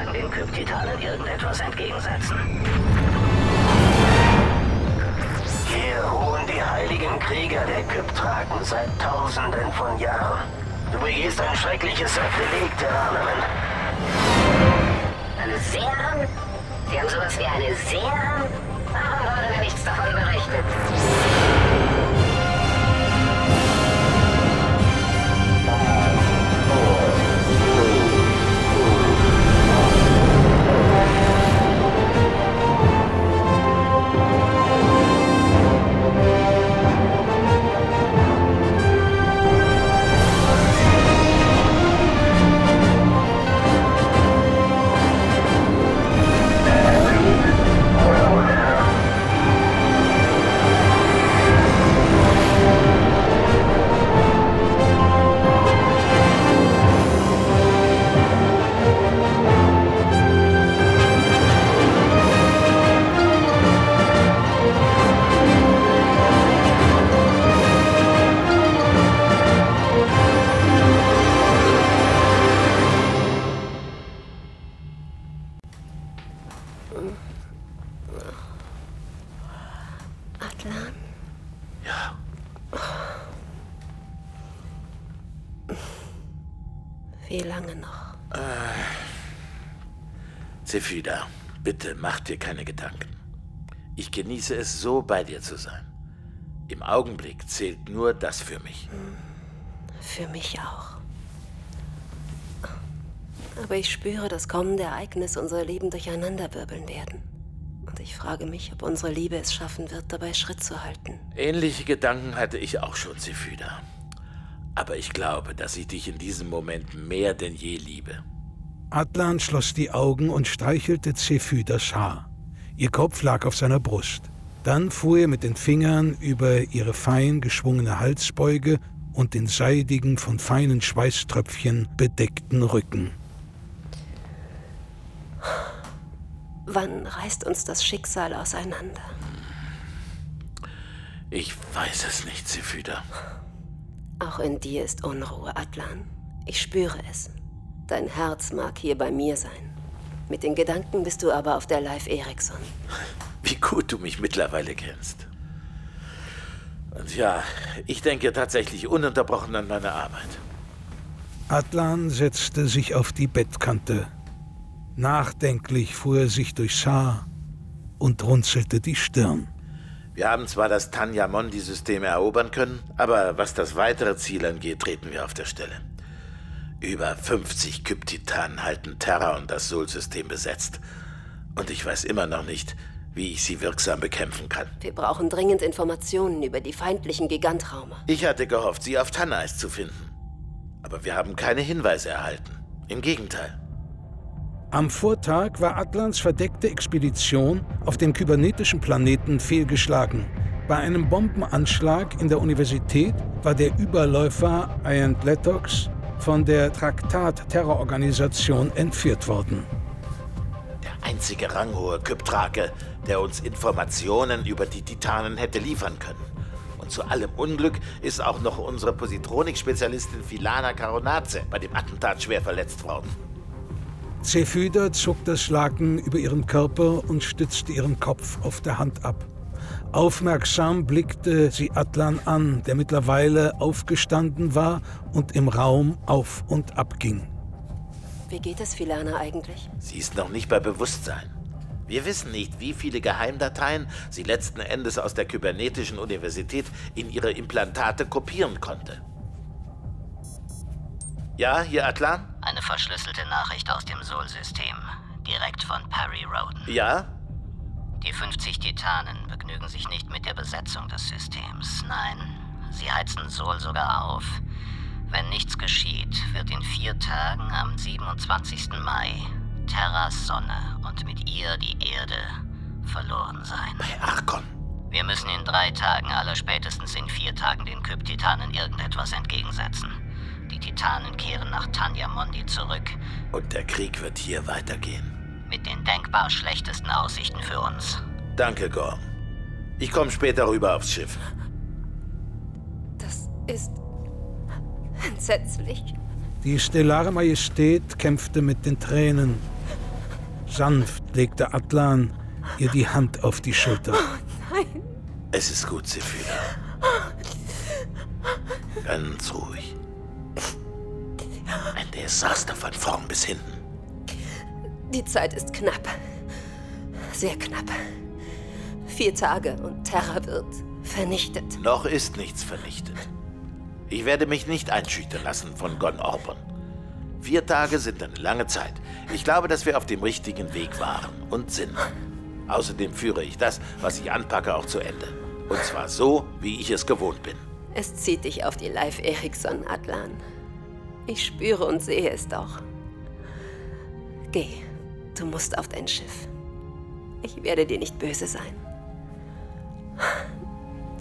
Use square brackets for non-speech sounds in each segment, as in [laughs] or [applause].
Tagen den Kyptitanen irgendetwas entgegensetzen. Hier ruhen die heiligen Krieger der Kyptraken seit Tausenden von Jahren. Du begehst ein schreckliches Sakrileg, Terranerin. Eine Serum? Sie haben sowas wie eine Serum? Warum wurde mir nichts davon berichtet? Zephyda, bitte mach dir keine Gedanken. Ich genieße es so, bei dir zu sein. Im Augenblick zählt nur das für mich. Für mich auch. Aber ich spüre, dass kommende Ereignisse unser Leben durcheinanderwirbeln werden. Und ich frage mich, ob unsere Liebe es schaffen wird, dabei Schritt zu halten. Ähnliche Gedanken hatte ich auch schon, Zephyda. Aber ich glaube, dass ich dich in diesem Moment mehr denn je liebe. Adlan schloss die Augen und streichelte Zephydas Haar. Ihr Kopf lag auf seiner Brust. Dann fuhr er mit den Fingern über ihre fein geschwungene Halsbeuge und den seidigen, von feinen Schweißtröpfchen bedeckten Rücken. Wann reißt uns das Schicksal auseinander? Ich weiß es nicht, Zephyda. Auch in dir ist Unruhe, Adlan. Ich spüre es. Dein Herz mag hier bei mir sein. Mit den Gedanken bist du aber auf der Live Ericsson. Wie gut du mich mittlerweile kennst. Und ja, ich denke tatsächlich ununterbrochen an meine Arbeit. Adlan setzte sich auf die Bettkante. Nachdenklich fuhr er sich durchs Haar und runzelte die Stirn. Wir haben zwar das Tanya-Mondi-System erobern können, aber was das weitere Ziel angeht, treten wir auf der Stelle. Über 50 Kyptitanen halten Terra und das Sol-System besetzt. Und ich weiß immer noch nicht, wie ich sie wirksam bekämpfen kann. Wir brauchen dringend Informationen über die feindlichen Gigantraumer. Ich hatte gehofft, sie auf Tanais zu finden. Aber wir haben keine Hinweise erhalten. Im Gegenteil. Am Vortag war Atlans verdeckte Expedition auf dem kybernetischen Planeten fehlgeschlagen. Bei einem Bombenanschlag in der Universität war der Überläufer Ian Letox von der Traktat-Terrororganisation entführt worden. Der einzige ranghohe Kyptrake, der uns Informationen über die Titanen hätte liefern können. Und zu allem Unglück ist auch noch unsere Positronik-Spezialistin Filana Caronace bei dem Attentat schwer verletzt worden. Zephyda zog das Laken über ihren Körper und stützte ihren Kopf auf der Hand ab. Aufmerksam blickte sie Atlan an, der mittlerweile aufgestanden war und im Raum auf und ab ging. Wie geht es Filana eigentlich? Sie ist noch nicht bei Bewusstsein. Wir wissen nicht, wie viele Geheimdateien sie letzten Endes aus der kybernetischen Universität in ihre Implantate kopieren konnte. Ja, hier Atlan? Eine verschlüsselte Nachricht aus dem Sol-System. Direkt von Perry Roden. Ja? Die 50 Titanen begnügen sich nicht mit der Besetzung des Systems. Nein, sie heizen Sol sogar auf. Wenn nichts geschieht, wird in vier Tagen am 27. Mai Terras Sonne und mit ihr die Erde verloren sein. Bei Arkon. Wir müssen in drei Tagen, allerspätestens in vier Tagen, den Kyptitanen irgendetwas entgegensetzen. Die Titanen kehren nach Tanya Mondi zurück. Und der Krieg wird hier weitergehen. Mit den denkbar schlechtesten Aussichten für uns. Danke, Gorm. Ich komme später rüber aufs Schiff. Das ist entsetzlich. Die stellare Majestät kämpfte mit den Tränen. Sanft legte Atlan ihr die Hand auf die Schulter. Oh nein. Es ist gut, Sephira. Ganz ruhig. Ein Desaster von vorn bis hinten. Die Zeit ist knapp. Sehr knapp. Vier Tage und Terra wird vernichtet. Noch ist nichts vernichtet. Ich werde mich nicht einschüchtern lassen von Gon Orpon. Vier Tage sind eine lange Zeit. Ich glaube, dass wir auf dem richtigen Weg waren und sind. Außerdem führe ich das, was ich anpacke, auch zu Ende. Und zwar so, wie ich es gewohnt bin. Es zieht dich auf die Live Eriksson, Atlan. Ich spüre und sehe es doch. Geh, du musst auf dein Schiff. Ich werde dir nicht böse sein.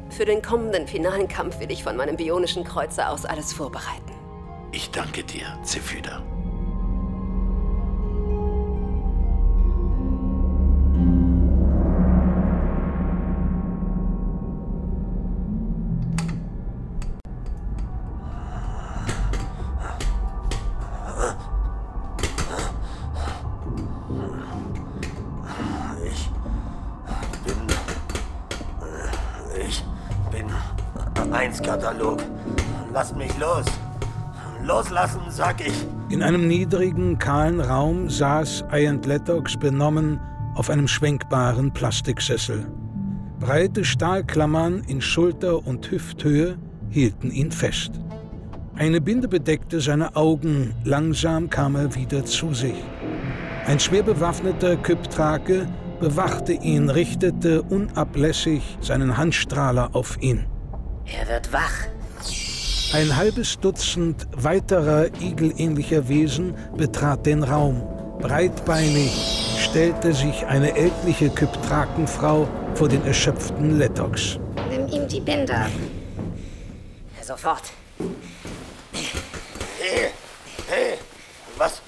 Für den kommenden finalen Kampf will ich von meinem bionischen Kreuzer aus alles vorbereiten. Ich danke dir, Zephyda. In einem niedrigen, kahlen Raum saß Ian Lettox benommen auf einem schwenkbaren Plastiksessel. Breite Stahlklammern in Schulter- und Hüfthöhe hielten ihn fest. Eine Binde bedeckte seine Augen, langsam kam er wieder zu sich. Ein schwer bewaffneter Kyptrake bewachte ihn, richtete unablässig seinen Handstrahler auf ihn. Er wird wach. Ein halbes Dutzend weiterer igelähnlicher Wesen betrat den Raum. Breitbeinig stellte sich eine ältliche Kyptrakenfrau vor den erschöpften Lettox. Nimm ihm die Binde ab. Sofort. Hey, hey, was,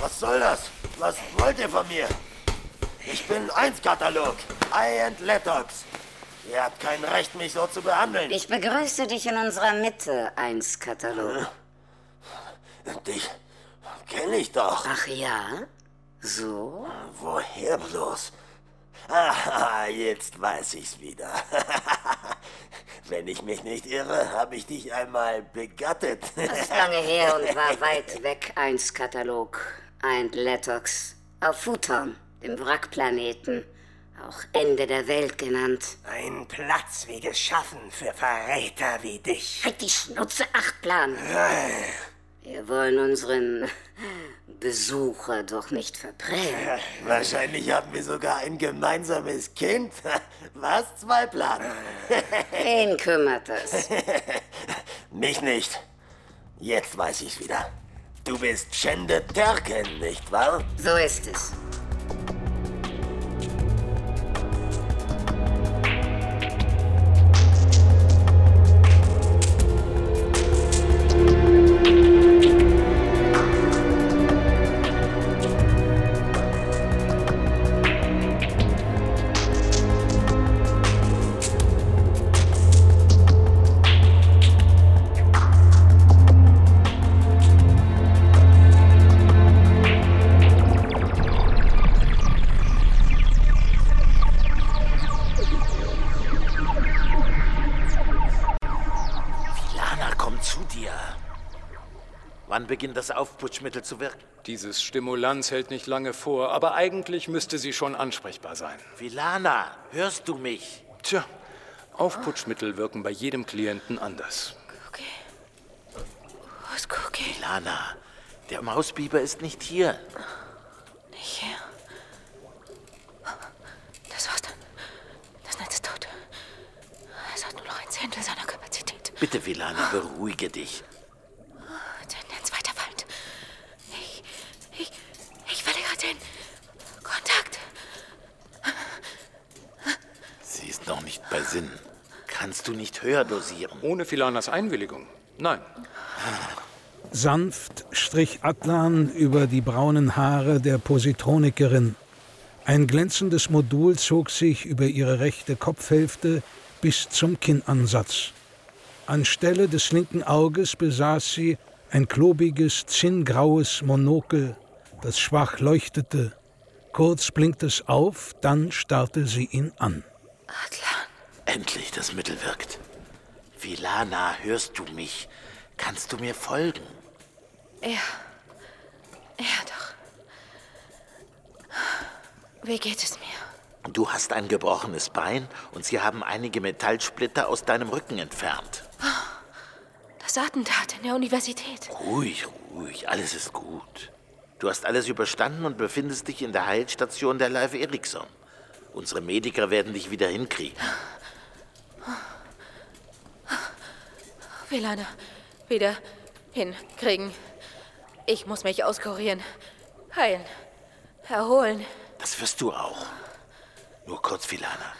was soll das? Was wollt ihr von mir? Ich bin eins Katalog. I and Lettox. Ihr habt kein Recht, mich so zu behandeln. Ich begrüße dich in unserer Mitte, 1-Katalog. Dich kenne ich doch. Ach ja? So? Woher bloß? Ah, jetzt weiß ich's wieder. [laughs] Wenn ich mich nicht irre, habe ich dich einmal begattet. Das ist lange her und war weit weg, 1-Katalog. Ein Lettox. Auf Futon, dem Wrackplaneten. Auch Ende der Welt genannt. Ein Platz wie geschaffen für Verräter wie dich. Halt die Schnutze, Achtplan! Wir wollen unseren Besucher doch nicht verprellen. Wahrscheinlich haben wir sogar ein gemeinsames Kind. [laughs] Was? Zwei Plan? [laughs] Wen kümmert es? [laughs] Mich nicht. Jetzt weiß ich's wieder. Du bist Schende Terken, nicht wahr? So ist es. Das Aufputschmittel zu wirken? Dieses Stimulanz hält nicht lange vor, aber eigentlich müsste sie schon ansprechbar sein. Vilana, hörst du mich? Tja, Aufputschmittel wirken bei jedem Klienten anders. Okay. Wo ist Cookie? Vilana, der Mausbiber ist nicht hier. Nicht hier. Das war's dann. Das Netz ist tot. Es hat nur noch ein Zehntel seiner Kapazität. Bitte, Vilana, beruhige dich. Tendenz weiterfallend. Ich, ich, ich verliere den Kontakt. Sie ist noch nicht bei Sinn. Kannst du nicht höher dosieren? Ohne Filanas Einwilligung? Nein. Sanft strich Atlan über die braunen Haare der Positronikerin. Ein glänzendes Modul zog sich über ihre rechte Kopfhälfte bis zum Kinnansatz. Anstelle des linken Auges besaß sie Ein klobiges, zinngraues Monokel, das schwach leuchtete. Kurz blinkte es auf, dann starrte sie ihn an. Adlan. Endlich das Mittel wirkt. Vilana, hörst du mich? Kannst du mir folgen? Ja. Ja, doch. Wie geht es mir? Du hast ein gebrochenes Bein und sie haben einige Metallsplitter aus deinem Rücken entfernt. Das Attentat in der Universität. Ruhig, ruhig, alles ist gut. Du hast alles überstanden und befindest dich in der Heilstation der Live Ericsson. Unsere Mediker werden dich wieder hinkriegen. Velana, wieder hinkriegen. Ich muss mich auskurieren, heilen, erholen. Das wirst du auch. Nur kurz, Vilana.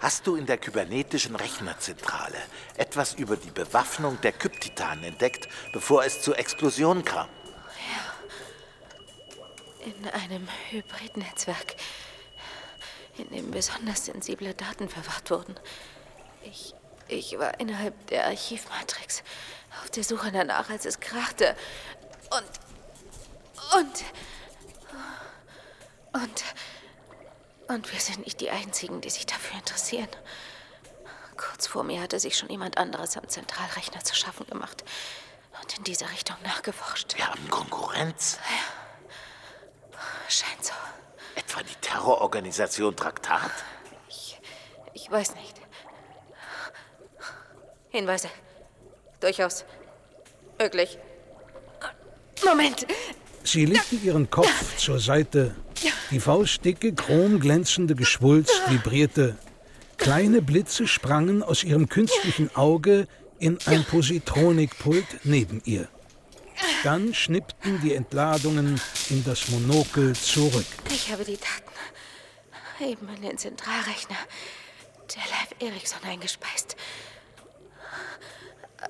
Hast du in der kybernetischen Rechnerzentrale etwas über die Bewaffnung der Kyptitanen entdeckt, bevor es zur Explosion kam? In einem Hybridnetzwerk, in dem besonders sensible Daten verwahrt wurden. Ich, ich war innerhalb der Archivmatrix auf der Suche danach, als es krachte. Und. Und. Und. Und wir sind nicht die Einzigen, die sich dafür interessieren. Kurz vor mir hatte sich schon jemand anderes am Zentralrechner zu schaffen gemacht und in diese Richtung nachgeforscht. Wir haben Konkurrenz. Scheint so. Etwa die Terrororganisation Traktat? Ich, ich weiß nicht. Hinweise. Durchaus. Möglich. Moment. Sie legte ihren Kopf zur Seite. Die faustdicke, chromglänzende Geschwulst vibrierte. Kleine Blitze sprangen aus ihrem künstlichen Auge in ein Positronikpult neben ihr. Dann schnippten die Entladungen in das Monokel zurück. Ich habe die Daten eben in den Zentralrechner der Live Ericsson eingespeist.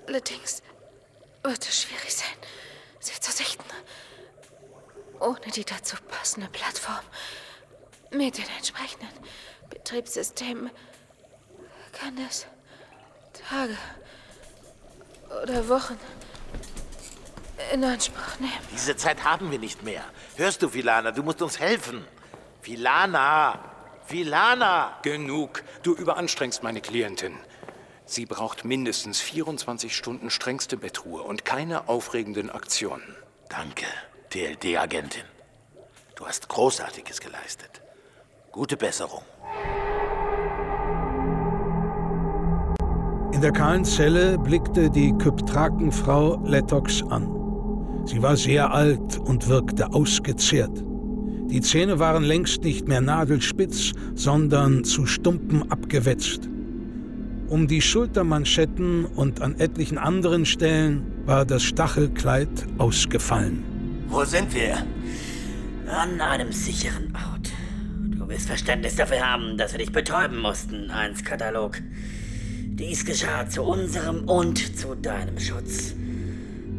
Allerdings wird es schwierig sein, sie zu sichten. Ohne die dazu passende Plattform mit den entsprechenden Betriebssystemen kann es Tage oder Wochen in Anspruch nehmen. Diese Zeit haben wir nicht mehr. Hörst du, Vilana? Du musst uns helfen. Vilana! Vilana! Genug. Du überanstrengst meine Klientin. Sie braucht mindestens 24 Stunden strengste Bettruhe und keine aufregenden Aktionen. Danke, DLD-Agentin. Du hast Großartiges geleistet. Gute Besserung. In der kahlen Zelle blickte die Kyptrakenfrau Letox an. Sie war sehr alt und wirkte ausgezehrt. Die Zähne waren längst nicht mehr nadelspitz, sondern zu Stumpen abgewetzt. Um die Schultermanschetten und an etlichen anderen Stellen war das Stachelkleid ausgefallen. Wo sind wir? An einem sicheren Ort. Du wirst Verständnis dafür haben, dass wir dich betäuben mussten, eins Katalog. Dies geschah zu unserem und zu deinem Schutz.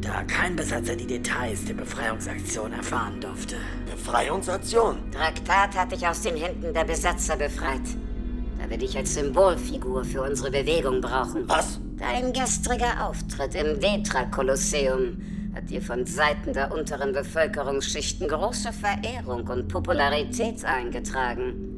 Da kein Besatzer die Details der Befreiungsaktion erfahren durfte. Befreiungsaktion? Traktat hat dich aus den Händen der Besatzer befreit. Wir dich als Symbolfigur für unsere Bewegung brauchen. Was? Dein gestriger Auftritt im Vetra-Kolosseum hat dir von Seiten der unteren Bevölkerungsschichten große Verehrung und Popularität eingetragen.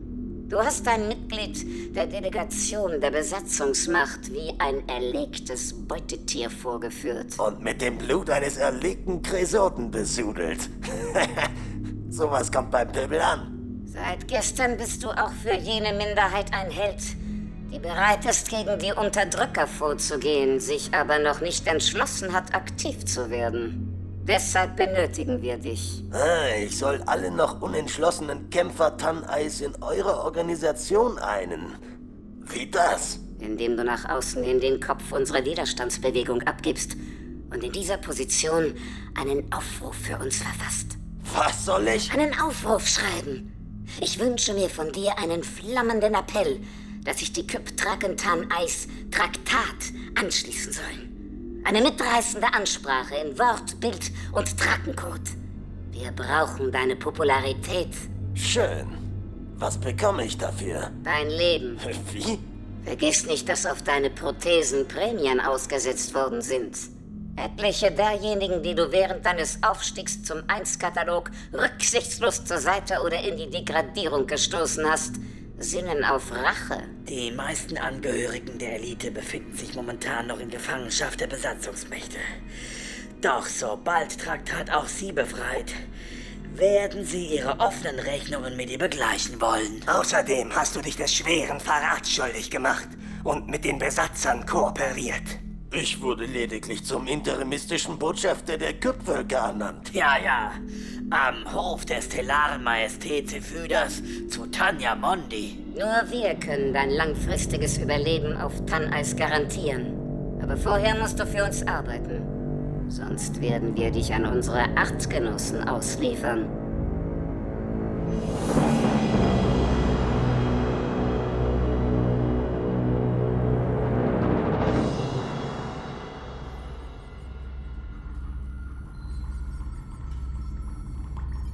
Du hast ein Mitglied der Delegation der Besatzungsmacht wie ein erlegtes Beutetier vorgeführt. Und mit dem Blut eines erlegten Kresoten besudelt. [laughs] Sowas kommt beim Pöbel an. Seit gestern bist du auch für jene Minderheit ein Held, die bereit ist, gegen die Unterdrücker vorzugehen, sich aber noch nicht entschlossen hat, aktiv zu werden. Deshalb benötigen wir dich. Ah, ich soll alle noch unentschlossenen Kämpfer Tanneis in eure Organisation einen. Wie das? Indem du nach außen in den Kopf unserer Widerstandsbewegung abgibst und in dieser Position einen Aufruf für uns verfasst. Was soll ich? Einen Aufruf schreiben. Ich wünsche mir von dir einen flammenden Appell, dass sich die Kyptrakentan Eis Traktat anschließen sollen. Eine mitreißende Ansprache in Wort, Bild und Trackencode. Wir brauchen deine Popularität. Schön. Was bekomme ich dafür? Dein Leben. [laughs] Wie? Vergiss nicht, dass auf deine Prothesen Prämien ausgesetzt worden sind. Etliche derjenigen, die du während deines Aufstiegs zum Eins-Katalog rücksichtslos zur Seite oder in die Degradierung gestoßen hast, sinnen auf Rache. Die meisten Angehörigen der Elite befinden sich momentan noch in Gefangenschaft der Besatzungsmächte. Doch sobald Traktat auch sie befreit, werden sie ihre offenen Rechnungen mit ihr begleichen wollen. Außerdem hast du dich des schweren Verrats schuldig gemacht und mit den Besatzern kooperiert. Ich wurde lediglich zum interimistischen Botschafter der Küppvölker ernannt. Ja, ja. Am Hof der Stellaren Majestät Zephydas zu Tanja Mondi. Nur wir können dein langfristiges Überleben auf Tanneis garantieren. Aber vorher musst du für uns arbeiten. Sonst werden wir dich an unsere Artgenossen ausliefern.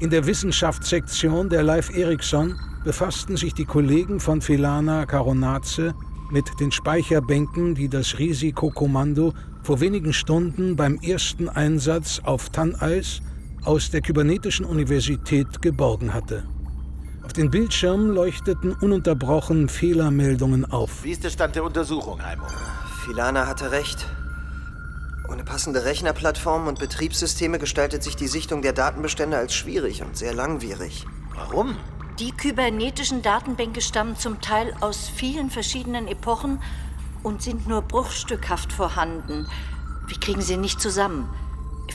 In der Wissenschaftssektion der Live Ericsson befassten sich die Kollegen von Filana Caronace mit den Speicherbänken, die das Risikokommando vor wenigen Stunden beim ersten Einsatz auf Tanneis aus der kybernetischen Universität geborgen hatte. Auf den Bildschirmen leuchteten ununterbrochen Fehlermeldungen auf. Wie ist der Stand der Untersuchung, Heimo? Filana hatte recht. Ohne passende Rechnerplattformen und Betriebssysteme gestaltet sich die Sichtung der Datenbestände als schwierig und sehr langwierig. Warum? Die kybernetischen Datenbänke stammen zum Teil aus vielen verschiedenen Epochen und sind nur bruchstückhaft vorhanden. Wir kriegen sie nicht zusammen.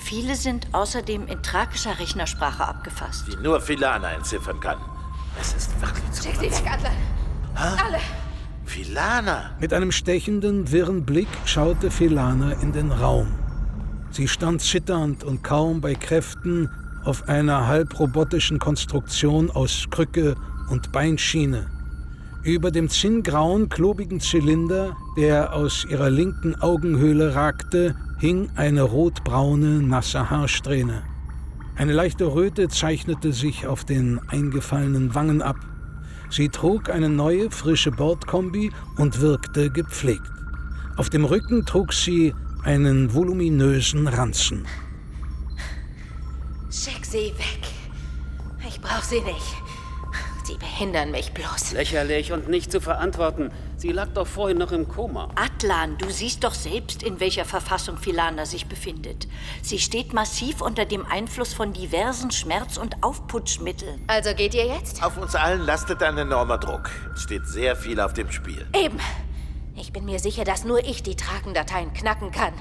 Viele sind außerdem in tragischer Rechnersprache abgefasst. Die nur Filana entziffern kann. Es ist wirklich zu Schick sie weg, Adler. Alle. Filana! Mit einem stechenden, wirren Blick schaute Filana in den Raum. Sie stand zitternd und kaum bei Kräften auf einer halbrobotischen Konstruktion aus Krücke und Beinschiene. Über dem zinngrauen, klobigen Zylinder, der aus ihrer linken Augenhöhle ragte, hing eine rotbraune, nasse Haarsträhne. Eine leichte Röte zeichnete sich auf den eingefallenen Wangen ab. Sie trug eine neue, frische Bordkombi und wirkte gepflegt. Auf dem Rücken trug sie einen voluminösen Ranzen. Schick sie weg. Ich brauch sie nicht. Sie behindern mich bloß. Lächerlich und nicht zu verantworten. Sie lag doch vorhin noch im Koma. Atlan, du siehst doch selbst, in welcher Verfassung Filana sich befindet. Sie steht massiv unter dem Einfluss von diversen Schmerz- und Aufputschmitteln. Also geht ihr jetzt? Auf uns allen lastet ein enormer Druck. Es steht sehr viel auf dem Spiel. Eben. Ich bin mir sicher, dass nur ich die Tragendateien knacken kann.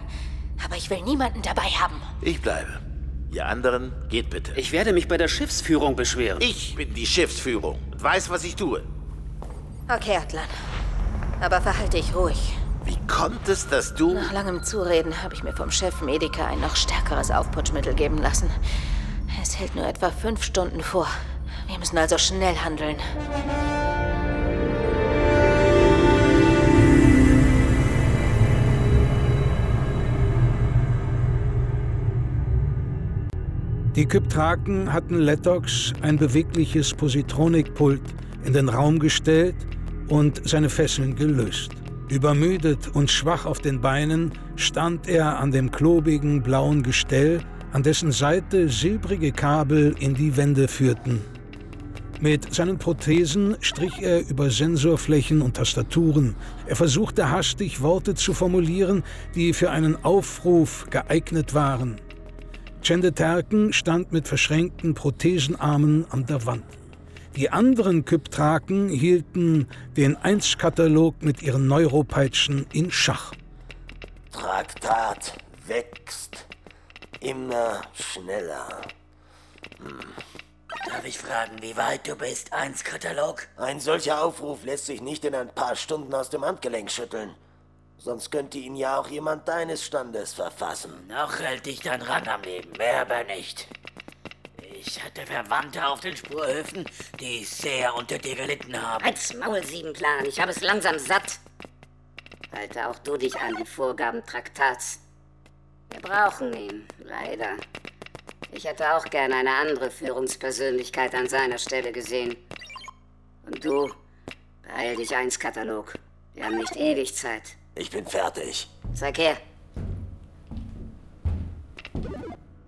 Aber ich will niemanden dabei haben. Ich bleibe. Ihr anderen, geht bitte. Ich werde mich bei der Schiffsführung beschweren. Ich bin die Schiffsführung und weiß, was ich tue. Okay, Atlan. Aber verhalte dich ruhig. Wie kommt es, dass du... Nach langem Zureden habe ich mir vom Chef Medica ein noch stärkeres Aufputschmittel geben lassen. Es hält nur etwa fünf Stunden vor. Wir müssen also schnell handeln. Die Kyptraken hatten Letox ein bewegliches Positronikpult in den Raum gestellt und seine Fesseln gelöst. Übermüdet und schwach auf den Beinen stand er an dem klobigen blauen Gestell, an dessen Seite silbrige Kabel in die Wände führten. Mit seinen Prothesen strich er über Sensorflächen und Tastaturen. Er versuchte hastig Worte zu formulieren, die für einen Aufruf geeignet waren. Chende Terken stand mit verschränkten Prothesenarmen an der Wand. Die anderen Kyptraken hielten den Einskatalog mit ihren Neuropeitschen in Schach. Traktat wächst immer schneller. Darf ich fragen, wie weit du bist, eins Katalog? Ein solcher Aufruf lässt sich nicht in ein paar Stunden aus dem Handgelenk schütteln. Sonst könnte ihn ja auch jemand deines Standes verfassen. Noch hält dich dein Rang am Leben, mehr aber nicht. Ich hatte Verwandte auf den Spurhöfen, die sehr unter dir gelitten haben. Als Maul, Siebenplan, ich habe es langsam satt. Halte auch du dich an die Vorgaben Traktats. Wir brauchen ihn, leider. Ich hätte auch gerne eine andere Führungspersönlichkeit an seiner Stelle gesehen. Und du, beeil dich eins, Katalog. Wir haben nicht ewig Zeit. Ich bin fertig. Zeig her.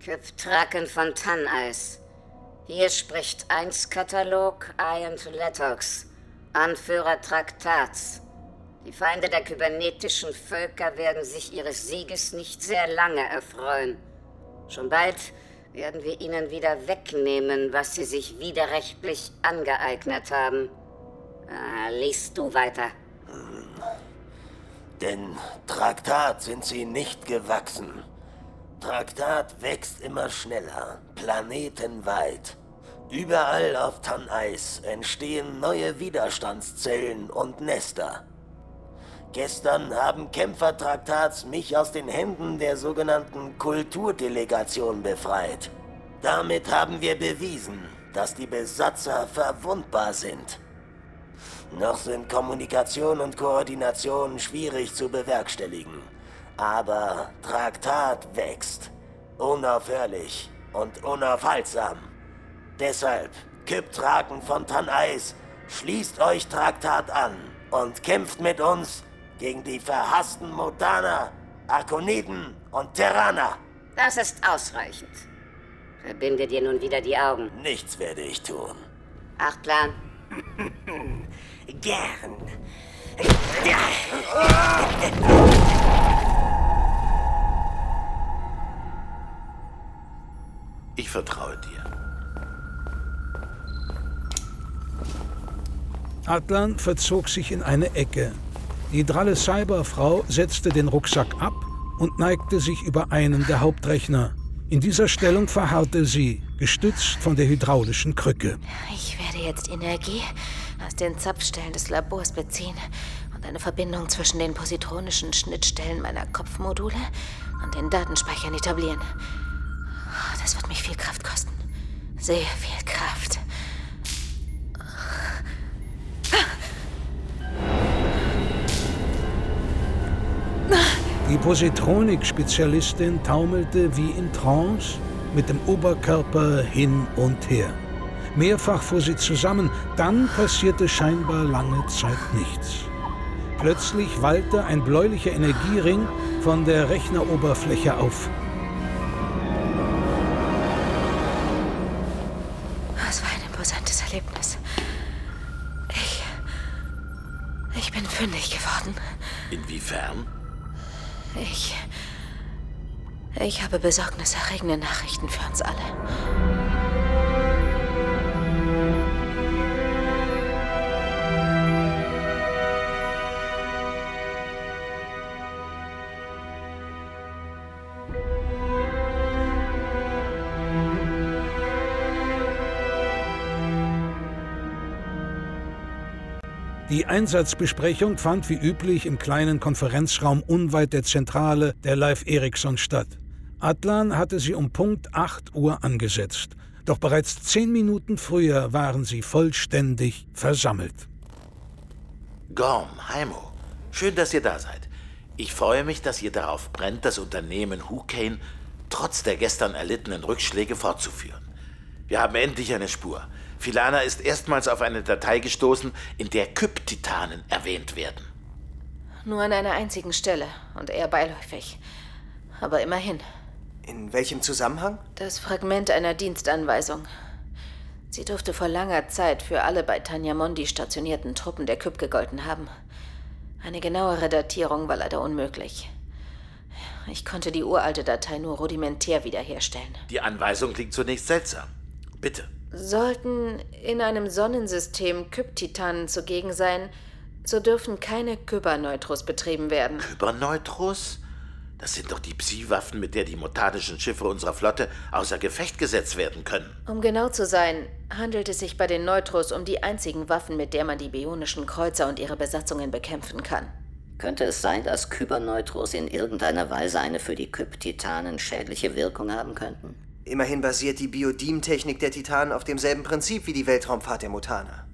Kyptraken von Tanneis. Hier spricht 1 Katalog Iant Letox, Anführer Traktats. Die Feinde der kybernetischen Völker werden sich ihres Sieges nicht sehr lange erfreuen. Schon bald werden wir ihnen wieder wegnehmen, was sie sich widerrechtlich angeeignet haben. Ah, liest du weiter. Denn Traktat sind sie nicht gewachsen. Traktat wächst immer schneller, planetenweit. Überall auf Tanneis entstehen neue Widerstandszellen und Nester. Gestern haben Kämpfer Traktats mich aus den Händen der sogenannten Kulturdelegation befreit. Damit haben wir bewiesen, dass die Besatzer verwundbar sind. Noch sind Kommunikation und Koordination schwierig zu bewerkstelligen. Aber Traktat wächst. Unaufhörlich und unaufhaltsam. Deshalb, Kyptraken von Tanais, schließt euch Traktat an und kämpft mit uns gegen die verhassten Mutana, Arkoniden und Terraner. Das ist ausreichend. Verbinde dir nun wieder die Augen. Nichts werde ich tun. Achtplan. [laughs] Gern. Ich vertraue dir. Adlan verzog sich in eine Ecke. Die dralle Cyberfrau setzte den Rucksack ab und neigte sich über einen der Hauptrechner. In dieser Stellung verharrte sie, gestützt von der hydraulischen Krücke. Ich werde jetzt Energie aus den Zapfstellen des Labors beziehen und eine Verbindung zwischen den positronischen Schnittstellen meiner Kopfmodule und den Datenspeichern etablieren. Das wird mich viel Kraft kosten. Sehr viel Kraft. Die Positronik-Spezialistin taumelte wie in Trance mit dem Oberkörper hin und her. Mehrfach fuhr sie zusammen, dann passierte scheinbar lange Zeit nichts. Plötzlich wallte ein bläulicher Energiering von der Rechneroberfläche auf. Ich habe besorgniserregende Nachrichten für uns alle. Die Einsatzbesprechung fand wie üblich im kleinen Konferenzraum unweit der Zentrale der Live Ericsson statt. Atlan hatte sie um Punkt 8 Uhr angesetzt. Doch bereits zehn Minuten früher waren sie vollständig versammelt. Gorm, Heimo, schön, dass ihr da seid. Ich freue mich, dass ihr darauf brennt, das Unternehmen Hukane trotz der gestern erlittenen Rückschläge fortzuführen. Wir haben endlich eine Spur. Filana ist erstmals auf eine Datei gestoßen, in der Kyp-Titanen erwähnt werden. Nur an einer einzigen Stelle und eher beiläufig. Aber immerhin. In welchem Zusammenhang? Das Fragment einer Dienstanweisung. Sie dürfte vor langer Zeit für alle bei Tanyamondi stationierten Truppen der Kyp gegolten haben. Eine genauere Datierung war leider unmöglich. Ich konnte die uralte Datei nur rudimentär wiederherstellen. Die Anweisung klingt zunächst seltsam. Bitte. Sollten in einem Sonnensystem Kyptitanen zugegen sein, so dürfen keine Kyberneutros betrieben werden. Kyberneutros? Das sind doch die Psi-Waffen, mit der die mutanischen Schiffe unserer Flotte außer Gefecht gesetzt werden können. Um genau zu sein, handelt es sich bei den Neutros um die einzigen Waffen, mit der man die bionischen Kreuzer und ihre Besatzungen bekämpfen kann. Könnte es sein, dass Kyberneutros in irgendeiner Weise eine für die Kyp-Titanen schädliche Wirkung haben könnten? Immerhin basiert die Biodiem-Technik der Titanen auf demselben Prinzip wie die Weltraumfahrt der Mutaner.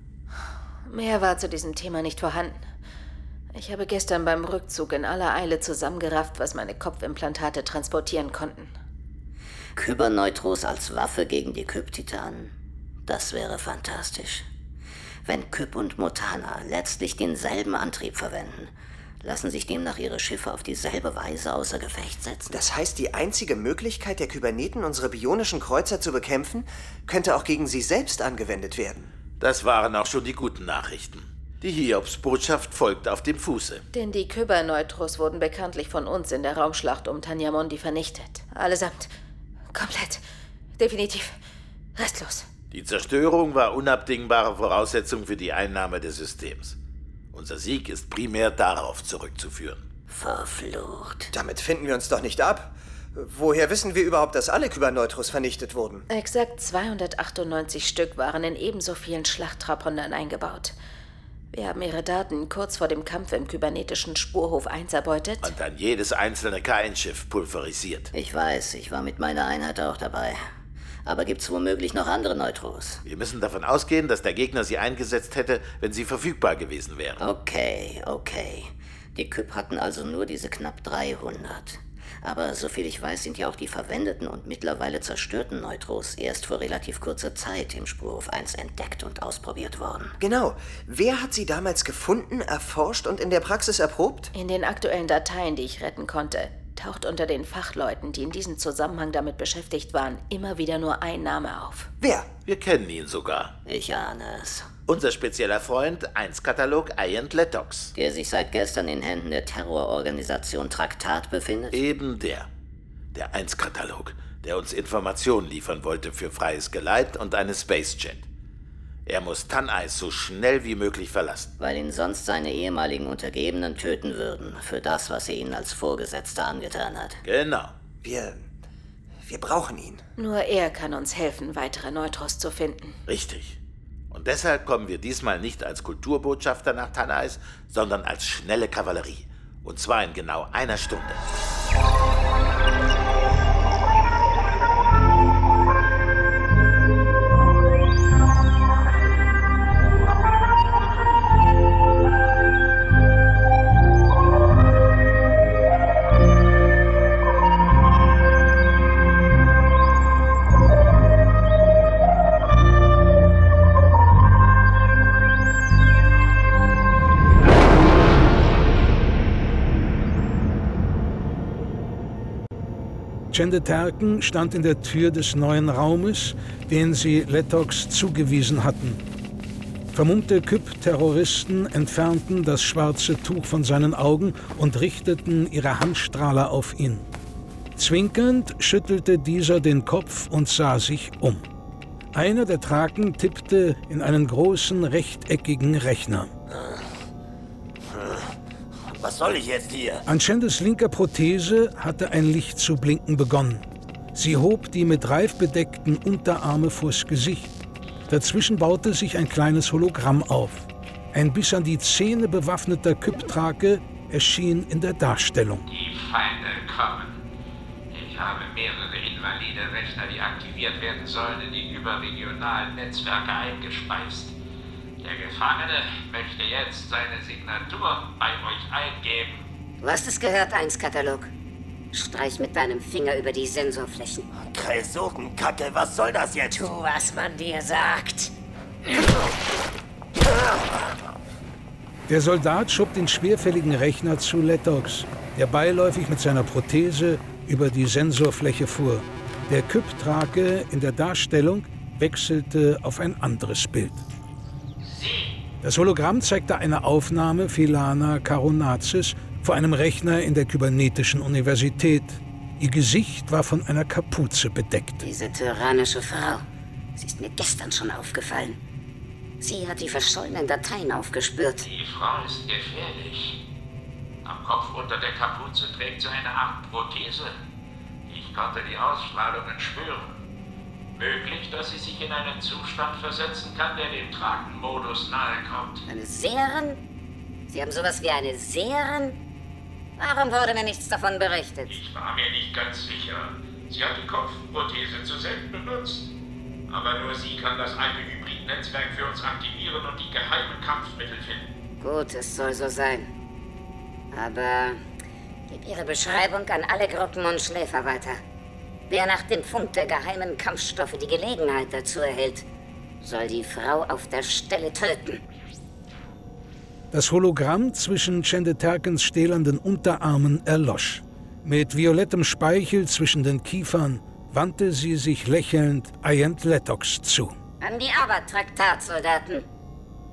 Mehr war zu diesem Thema nicht vorhanden. Ich habe gestern beim Rückzug in aller Eile zusammengerafft, was meine Kopfimplantate transportieren konnten. Kyberneutros als Waffe gegen die Kyp-Titanen. Das wäre fantastisch. Wenn Kyp und Mutana letztlich denselben Antrieb verwenden, lassen sich demnach ihre Schiffe auf dieselbe Weise außer Gefecht setzen. Das heißt, die einzige Möglichkeit der Kyberneten, unsere bionischen Kreuzer zu bekämpfen, könnte auch gegen sie selbst angewendet werden. Das waren auch schon die guten Nachrichten. Die Hiobsbotschaft folgt auf dem Fuße. Denn die Kyberneutros wurden bekanntlich von uns in der Raumschlacht um Tanyamondi vernichtet. Allesamt. Komplett. Definitiv. Restlos. Die Zerstörung war unabdingbare Voraussetzung für die Einnahme des Systems. Unser Sieg ist primär darauf zurückzuführen. Verflucht. Damit finden wir uns doch nicht ab. Woher wissen wir überhaupt, dass alle Kyberneutros vernichtet wurden? Exakt 298 Stück waren in ebenso vielen Schlachttrapondern eingebaut. Wir haben ihre Daten kurz vor dem Kampf im kybernetischen Spurhof 1 erbeutet. Und dann jedes einzelne KN-Schiff pulverisiert. Ich weiß, ich war mit meiner Einheit auch dabei. Aber gibt's womöglich noch andere Neutros? Wir müssen davon ausgehen, dass der Gegner sie eingesetzt hätte, wenn sie verfügbar gewesen wären. Okay, okay. Die Kyp hatten also nur diese knapp 300. Aber soviel ich weiß, sind ja auch die verwendeten und mittlerweile zerstörten Neutros erst vor relativ kurzer Zeit im Spurhof 1 entdeckt und ausprobiert worden. Genau. Wer hat sie damals gefunden, erforscht und in der Praxis erprobt? In den aktuellen Dateien, die ich retten konnte, taucht unter den Fachleuten, die in diesem Zusammenhang damit beschäftigt waren, immer wieder nur ein Name auf. Wer? Wir kennen ihn sogar. Ich ahne es. Unser spezieller Freund 1-Katalog Ian Letox. Der sich seit gestern in Händen der Terrororganisation Traktat befindet? Eben der. Der 1-Katalog, der uns Informationen liefern wollte für freies Geleit und eine Spacejet. Er muss Tanais so schnell wie möglich verlassen. Weil ihn sonst seine ehemaligen Untergebenen töten würden, für das, was er ihnen als Vorgesetzter angetan hat. Genau. Wir. Wir brauchen ihn. Nur er kann uns helfen, weitere Neutros zu finden. Richtig. Und deshalb kommen wir diesmal nicht als Kulturbotschafter nach Tanais, sondern als schnelle Kavallerie. Und zwar in genau einer Stunde. Chende Terken stand in der Tür des neuen Raumes, den sie Letox zugewiesen hatten. Vermummte Kyp-Terroristen entfernten das schwarze Tuch von seinen Augen und richteten ihre Handstrahler auf ihn. Zwinkernd schüttelte dieser den Kopf und sah sich um. Einer der Traken tippte in einen großen rechteckigen Rechner. Was soll ich jetzt hier? An Shendes linker Prothese hatte ein Licht zu blinken begonnen. Sie hob die mit Reif bedeckten Unterarme vors Gesicht. Dazwischen baute sich ein kleines Hologramm auf. Ein bis an die Zähne bewaffneter Kyptrake erschien in der Darstellung. Die Feinde kommen. Ich habe mehrere invalide Rechner, die aktiviert werden sollen, in die überregionalen Netzwerke eingespeist. Der Gefangene möchte jetzt seine Signatur bei euch eingeben. Du hast es gehört, 1-Katalog. Streich mit deinem Finger über die Sensorflächen. Kresotenkacke, was soll das jetzt? Tu, was man dir sagt. Der Soldat schob den schwerfälligen Rechner zu Letox, der beiläufig mit seiner Prothese über die Sensorfläche fuhr. Der Kyptrake in der Darstellung wechselte auf ein anderes Bild. Das Hologramm zeigte eine Aufnahme Filana Karonazis vor einem Rechner in der kybernetischen Universität. Ihr Gesicht war von einer Kapuze bedeckt. Diese tyrannische Frau. Sie ist mir gestern schon aufgefallen. Sie hat die verschollenen Dateien aufgespürt. Die Frau ist gefährlich. Am Kopf unter der Kapuze trägt sie eine Art Prothese. Ich konnte die Ausstrahlungen spüren. Möglich, dass sie sich in einen Zustand versetzen kann, der dem Tragenmodus nahe kommt. Eine Seherin? Sie haben sowas wie eine Seherin? Warum wurde mir nichts davon berichtet? Ich war mir nicht ganz sicher. Sie hat die Kopfprothese zu selten benutzt. Aber nur sie kann das alte Hybridnetzwerk für uns aktivieren und die geheimen Kampfmittel finden. Gut, es soll so sein. Aber gib Ihre Beschreibung an alle Gruppen und Schläfer weiter. Wer nach dem Fund der geheimen Kampfstoffe die Gelegenheit dazu erhält, soll die Frau auf der Stelle töten. Das Hologramm zwischen Chendeterkens stählernden Unterarmen erlosch. Mit violettem Speichel zwischen den Kiefern wandte sie sich lächelnd Ayent Letox zu. An die Arbeit, Traktatsoldaten.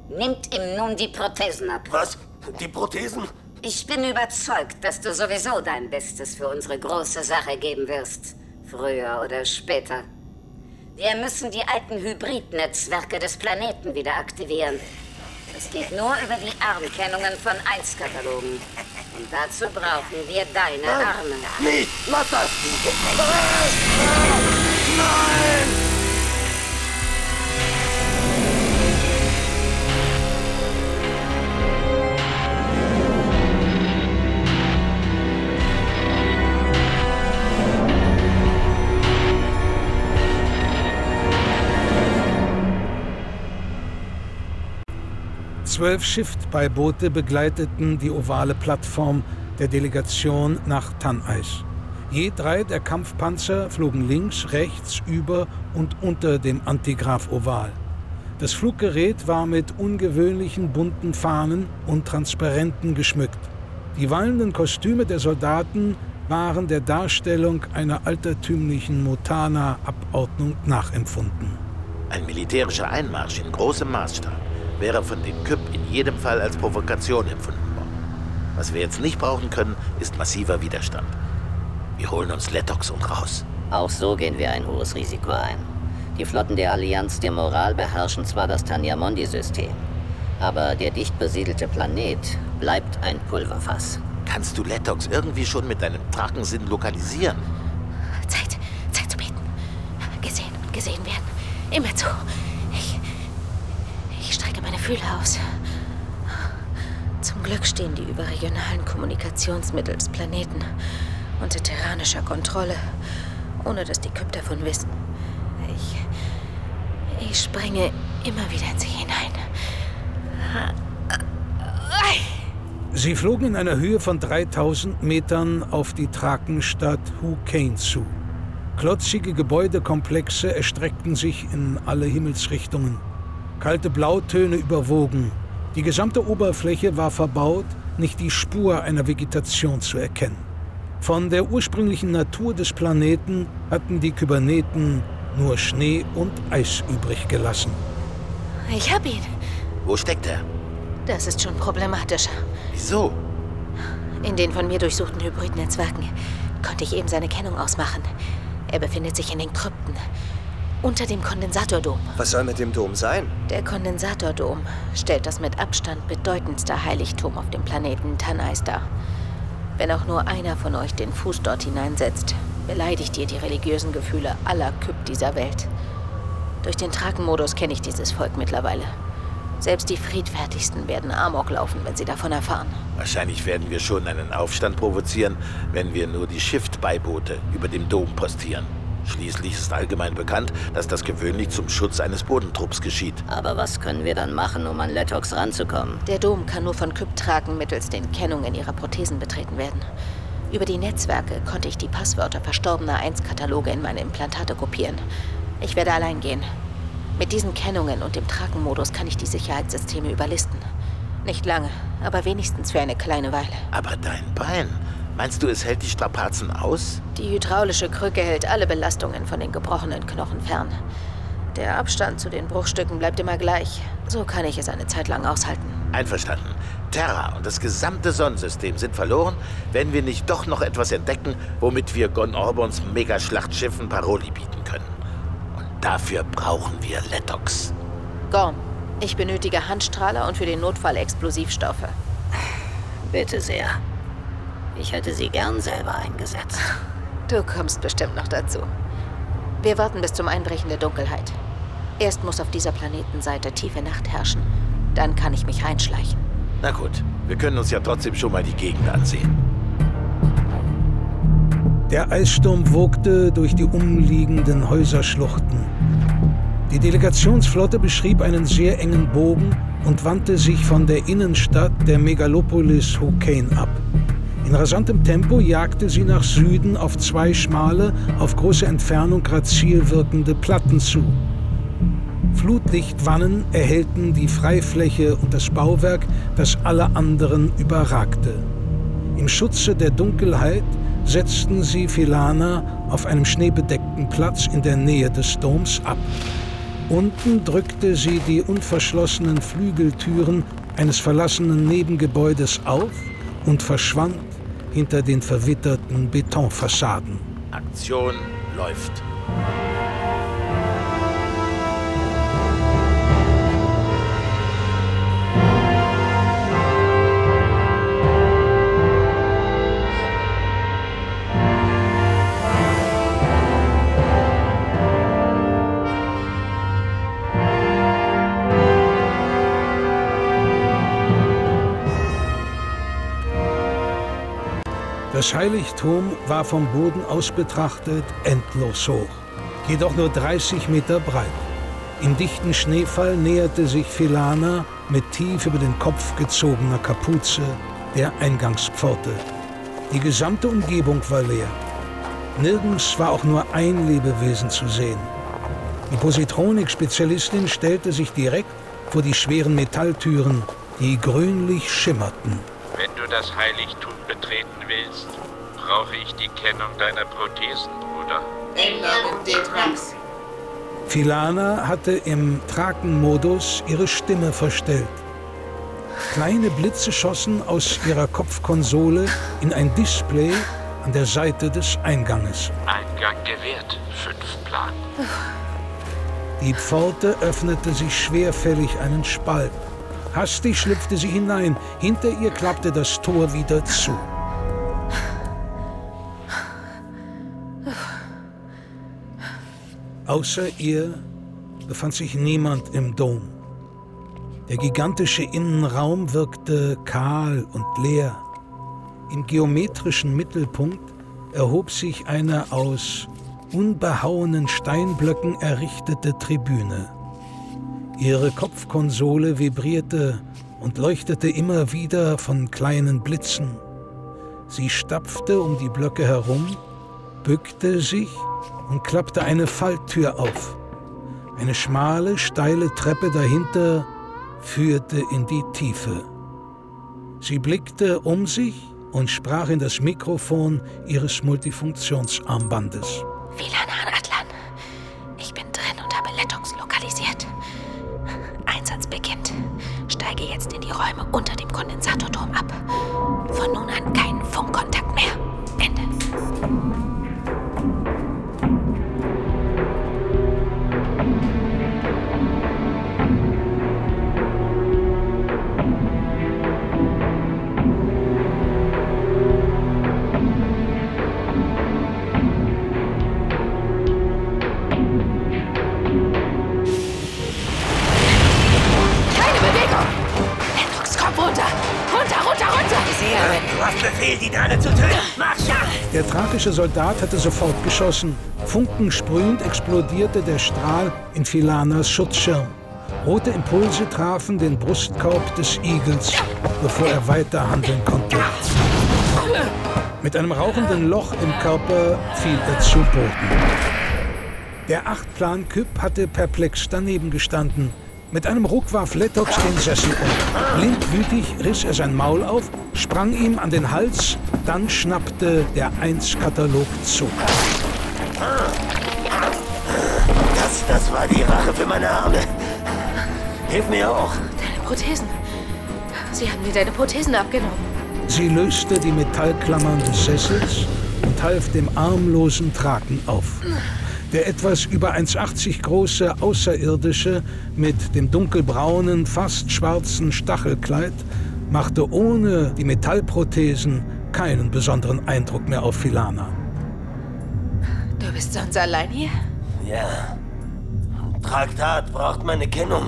Nimmt ihm nun die Prothesen ab. Was? Die Prothesen? Ich bin überzeugt, dass du sowieso dein Bestes für unsere große Sache geben wirst. Früher oder später. Wir müssen die alten Hybridnetzwerke des Planeten wieder aktivieren. Das geht nur über die Armkennungen von 1-Katalogen. Und dazu brauchen wir deine Nein, Arme. Nicht! Lass das! Nein! Zwölf Shift-Beiboote begleiteten die ovale Plattform der Delegation nach Tanneis. Je drei der Kampfpanzer flogen links, rechts, über und unter dem Antigraph-Oval. Das Fluggerät war mit ungewöhnlichen bunten Fahnen und Transparenten geschmückt. Die wallenden Kostüme der Soldaten waren der Darstellung einer altertümlichen Motana-Abordnung nachempfunden. Ein militärischer Einmarsch in großem Maßstab wäre von den Küpp jedem Fall als Provokation empfunden worden. Was wir jetzt nicht brauchen können, ist massiver Widerstand. Wir holen uns Letox und raus. Auch so gehen wir ein hohes Risiko ein. Die Flotten der Allianz der Moral beherrschen zwar das Tanyamondi-System, aber der dicht besiedelte Planet bleibt ein Pulverfass. Kannst du Letox irgendwie schon mit deinem Drachensinn lokalisieren? Zeit, Zeit zu beten. Gesehen und gesehen werden. Immer zu. Ich, ich strecke meine Fühler aus. Glück stehen die überregionalen Kommunikationsmittel des Planeten unter terranischer Kontrolle, ohne dass die Küpp davon wissen. Ich, ich springe immer wieder in sie hinein. Sie flogen in einer Höhe von 3000 Metern auf die Thrakenstadt Hukane zu. Klotzige Gebäudekomplexe erstreckten sich in alle Himmelsrichtungen. Kalte Blautöne überwogen. Die gesamte Oberfläche war verbaut, nicht die Spur einer Vegetation zu erkennen. Von der ursprünglichen Natur des Planeten hatten die Kyberneten nur Schnee und Eis übrig gelassen. Ich hab ihn. Wo steckt er? Das ist schon problematischer. Wieso? In den von mir durchsuchten Hybridnetzwerken konnte ich eben seine Kennung ausmachen. Er befindet sich in den Krypten. Unter dem Kondensatordom. Was soll mit dem Dom sein? Der Kondensatordom stellt das mit Abstand bedeutendste Heiligtum auf dem Planeten Tanais dar. Wenn auch nur einer von euch den Fuß dort hineinsetzt, beleidigt ihr die religiösen Gefühle aller Kyp dieser Welt. Durch den Trakenmodus kenne ich dieses Volk mittlerweile. Selbst die Friedfertigsten werden Amok laufen, wenn sie davon erfahren. Wahrscheinlich werden wir schon einen Aufstand provozieren, wenn wir nur die Shift-Beiboote über dem Dom postieren. Schließlich ist allgemein bekannt, dass das gewöhnlich zum Schutz eines Bodentrupps geschieht. Aber was können wir dann machen, um an Letox ranzukommen? Der Dom kann nur von Kyp-Traken mittels den Kennungen ihrer Prothesen betreten werden. Über die Netzwerke konnte ich die Passwörter verstorbener 1-Kataloge in meine Implantate kopieren. Ich werde allein gehen. Mit diesen Kennungen und dem Trakenmodus kann ich die Sicherheitssysteme überlisten. Nicht lange, aber wenigstens für eine kleine Weile. Aber dein Bein, meinst du, es hält die Strapazen aus? Die hydraulische Krücke hält alle Belastungen von den gebrochenen Knochen fern. Der Abstand zu den Bruchstücken bleibt immer gleich. So kann ich es eine Zeit lang aushalten. Einverstanden. Terra und das gesamte Sonnensystem sind verloren, wenn wir nicht doch noch etwas entdecken, womit wir Gon Orbons Megaschlachtschiffen Paroli bieten können. Und dafür brauchen wir Letox. Gorm, ich benötige Handstrahler und für den Notfall Explosivstoffe. Bitte sehr. Ich hätte sie gern selber eingesetzt. [laughs] Du kommst bestimmt noch dazu. Wir warten bis zum Einbrechen der Dunkelheit. Erst muss auf dieser Planetenseite tiefe Nacht herrschen. Dann kann ich mich reinschleichen. Na gut, wir können uns ja trotzdem schon mal die Gegend ansehen. Der Eissturm wogte durch die umliegenden Häuserschluchten. Die Delegationsflotte beschrieb einen sehr engen Bogen und wandte sich von der Innenstadt der Megalopolis Hokane ab. In rasantem Tempo jagte sie nach Süden auf zwei schmale, auf große Entfernung grazil wirkende Platten zu. Flutlichtwannen erhellten die Freifläche und das Bauwerk, das alle anderen überragte. Im Schutze der Dunkelheit setzten sie Filana auf einem schneebedeckten Platz in der Nähe des Doms ab. Unten drückte sie die unverschlossenen Flügeltüren eines verlassenen Nebengebäudes auf und verschwand hinter den verwitterten Betonfassaden. Aktion läuft. Das Heiligtum war vom Boden aus betrachtet endlos hoch, jedoch nur 30 Meter breit. Im dichten Schneefall näherte sich Filana mit tief über den Kopf gezogener Kapuze der Eingangspforte. Die gesamte Umgebung war leer. Nirgends war auch nur ein Lebewesen zu sehen. Die Positronik-Spezialistin stellte sich direkt vor die schweren Metalltüren, die grünlich schimmerten. Wenn du das Heiligtum betreten willst, brauche ich die Kennung deiner Prothesen, Bruder. Ändern Detrax. Filana hatte im Trakenmodus ihre Stimme verstellt. Kleine Blitze schossen aus ihrer Kopfkonsole in ein Display an der Seite des Einganges. Eingang gewährt. Fünf Plan. Die Pforte öffnete sich schwerfällig einen Spalt. Hastig schlüpfte sie hinein. Hinter ihr klappte das Tor wieder zu. Außer ihr befand sich niemand im Dom. Der gigantische Innenraum wirkte kahl und leer. Im geometrischen Mittelpunkt erhob sich eine aus unbehauenen Steinblöcken errichtete Tribüne. Ihre Kopfkonsole vibrierte und leuchtete immer wieder von kleinen Blitzen. Sie stapfte um die Blöcke herum, bückte sich und klappte eine Falltür auf. Eine schmale, steile Treppe dahinter führte in die Tiefe. Sie blickte um sich und sprach in das Mikrofon ihres Multifunktionsarmbandes. WLAN an Der thrakische Soldat hatte sofort geschossen. Funkensprühend explodierte der Strahl in Filanas Schutzschirm. Rote Impulse trafen den Brustkorb des Igels, bevor er weiter handeln konnte. Mit einem rauchenden Loch im Körper fiel er zu Boden. Der Achtplan-Kyp hatte perplex daneben gestanden. Mit einem Ruck warf Lettox den Sessel um. Blindwütig riss er sein Maul auf, sprang ihm an den Hals, dann schnappte der Eins-Katalog zu. Das, das war die Rache für meine Arme. Hilf mir auch. Deine Prothesen. Sie haben dir deine Prothesen abgenommen. Sie löste die Metallklammern des Sessels und half dem armlosen Traken auf. Der etwas über 1,80 große Außerirdische mit dem dunkelbraunen, fast schwarzen Stachelkleid machte ohne die Metallprothesen keinen besonderen Eindruck mehr auf Filana. Du bist sonst allein hier? Ja. Traktat braucht meine Kennung.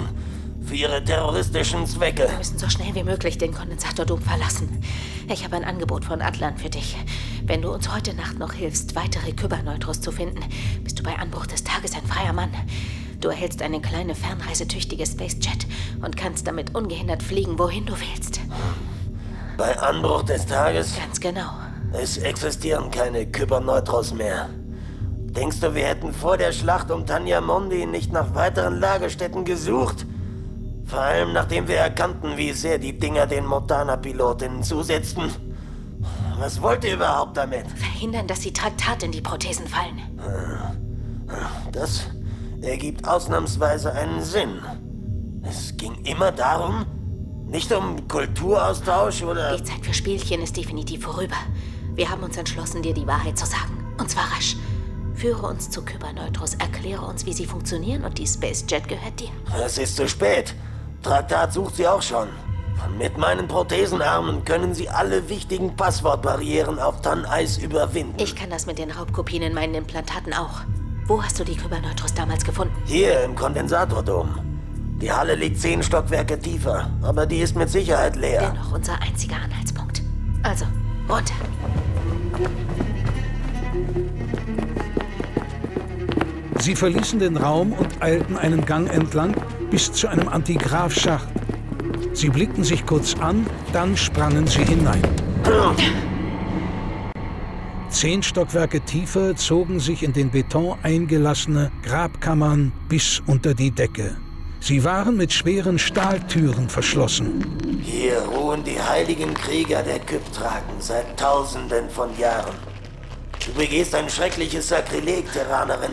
Für ihre terroristischen Zwecke. Wir müssen so schnell wie möglich den Kondensatordom verlassen. Ich habe ein Angebot von Atlan für dich. Wenn du uns heute Nacht noch hilfst, weitere Kyberneutros zu finden, bist du bei Anbruch des Tages ein freier Mann. Du erhältst eine kleine fernreisetüchtige Spacejet und kannst damit ungehindert fliegen, wohin du willst. Bei Anbruch des Tages? Ganz genau. Es existieren keine Kyberneutros mehr. Denkst du, wir hätten vor der Schlacht um Tanja Mondi nicht nach weiteren Lagerstätten gesucht? Vor allem nachdem wir erkannten, wie sehr die Dinger den Motana-Pilotinnen zusetzten. Was wollt ihr überhaupt damit? Verhindern, dass die Traktat in die Prothesen fallen. Das ergibt ausnahmsweise einen Sinn. Es ging immer darum, nicht um Kulturaustausch oder... Die Zeit für Spielchen ist definitiv vorüber. Wir haben uns entschlossen, dir die Wahrheit zu sagen. Und zwar rasch. Führe uns zu Kyberneutros, erkläre uns, wie sie funktionieren und die Space Jet gehört dir. Es ist zu spät. Traktat sucht sie auch schon. Mit meinen Prothesenarmen können sie alle wichtigen Passwortbarrieren auf Tanneis überwinden. Ich kann das mit den Raubkopien in meinen Implantaten auch. Wo hast du die Kyberneutros damals gefunden? Hier im Kondensatordom. Die Halle liegt zehn Stockwerke tiefer, aber die ist mit Sicherheit leer. Dennoch unser einziger Anhaltspunkt. Also, runter. Sie verließen den Raum und eilten einen Gang entlang bis zu einem Antigrafschacht. Sie blickten sich kurz an, dann sprangen sie hinein. Zehn Stockwerke tiefer zogen sich in den Beton eingelassene Grabkammern bis unter die Decke. Sie waren mit schweren Stahltüren verschlossen. Hier ruhen die heiligen Krieger der Kyptraken seit Tausenden von Jahren. Du begehst ein schreckliches Sakrileg, Terranerin.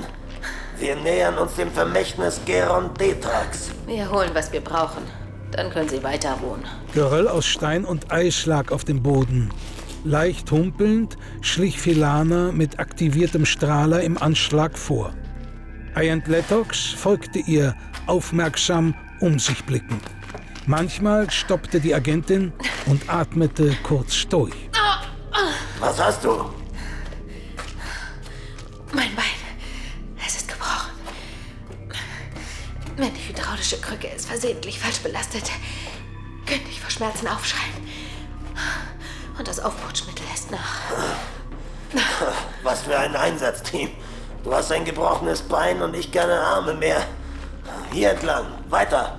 Wir nähern uns dem Vermächtnis Geron Detrax. Wir holen, was wir brauchen. Dann können Sie weiter ruhen. Geröll aus Stein und Eis lag auf dem Boden. Leicht humpelnd schlich Filana mit aktiviertem Strahler im Anschlag vor. Iant Letox folgte ihr, aufmerksam um sich blickend. Manchmal stoppte die Agentin und atmete kurz durch. Was hast du? Mein Bein. Es ist gebrochen. Wenn die hydraulische Krücke ist versehentlich falsch belastet, könnte ich vor Schmerzen aufschreien. Und das Aufputschmittel lässt nach. Was für ein Einsatzteam. Du hast ein gebrochenes Bein und ich keine Arme mehr. Hier entlang. Weiter.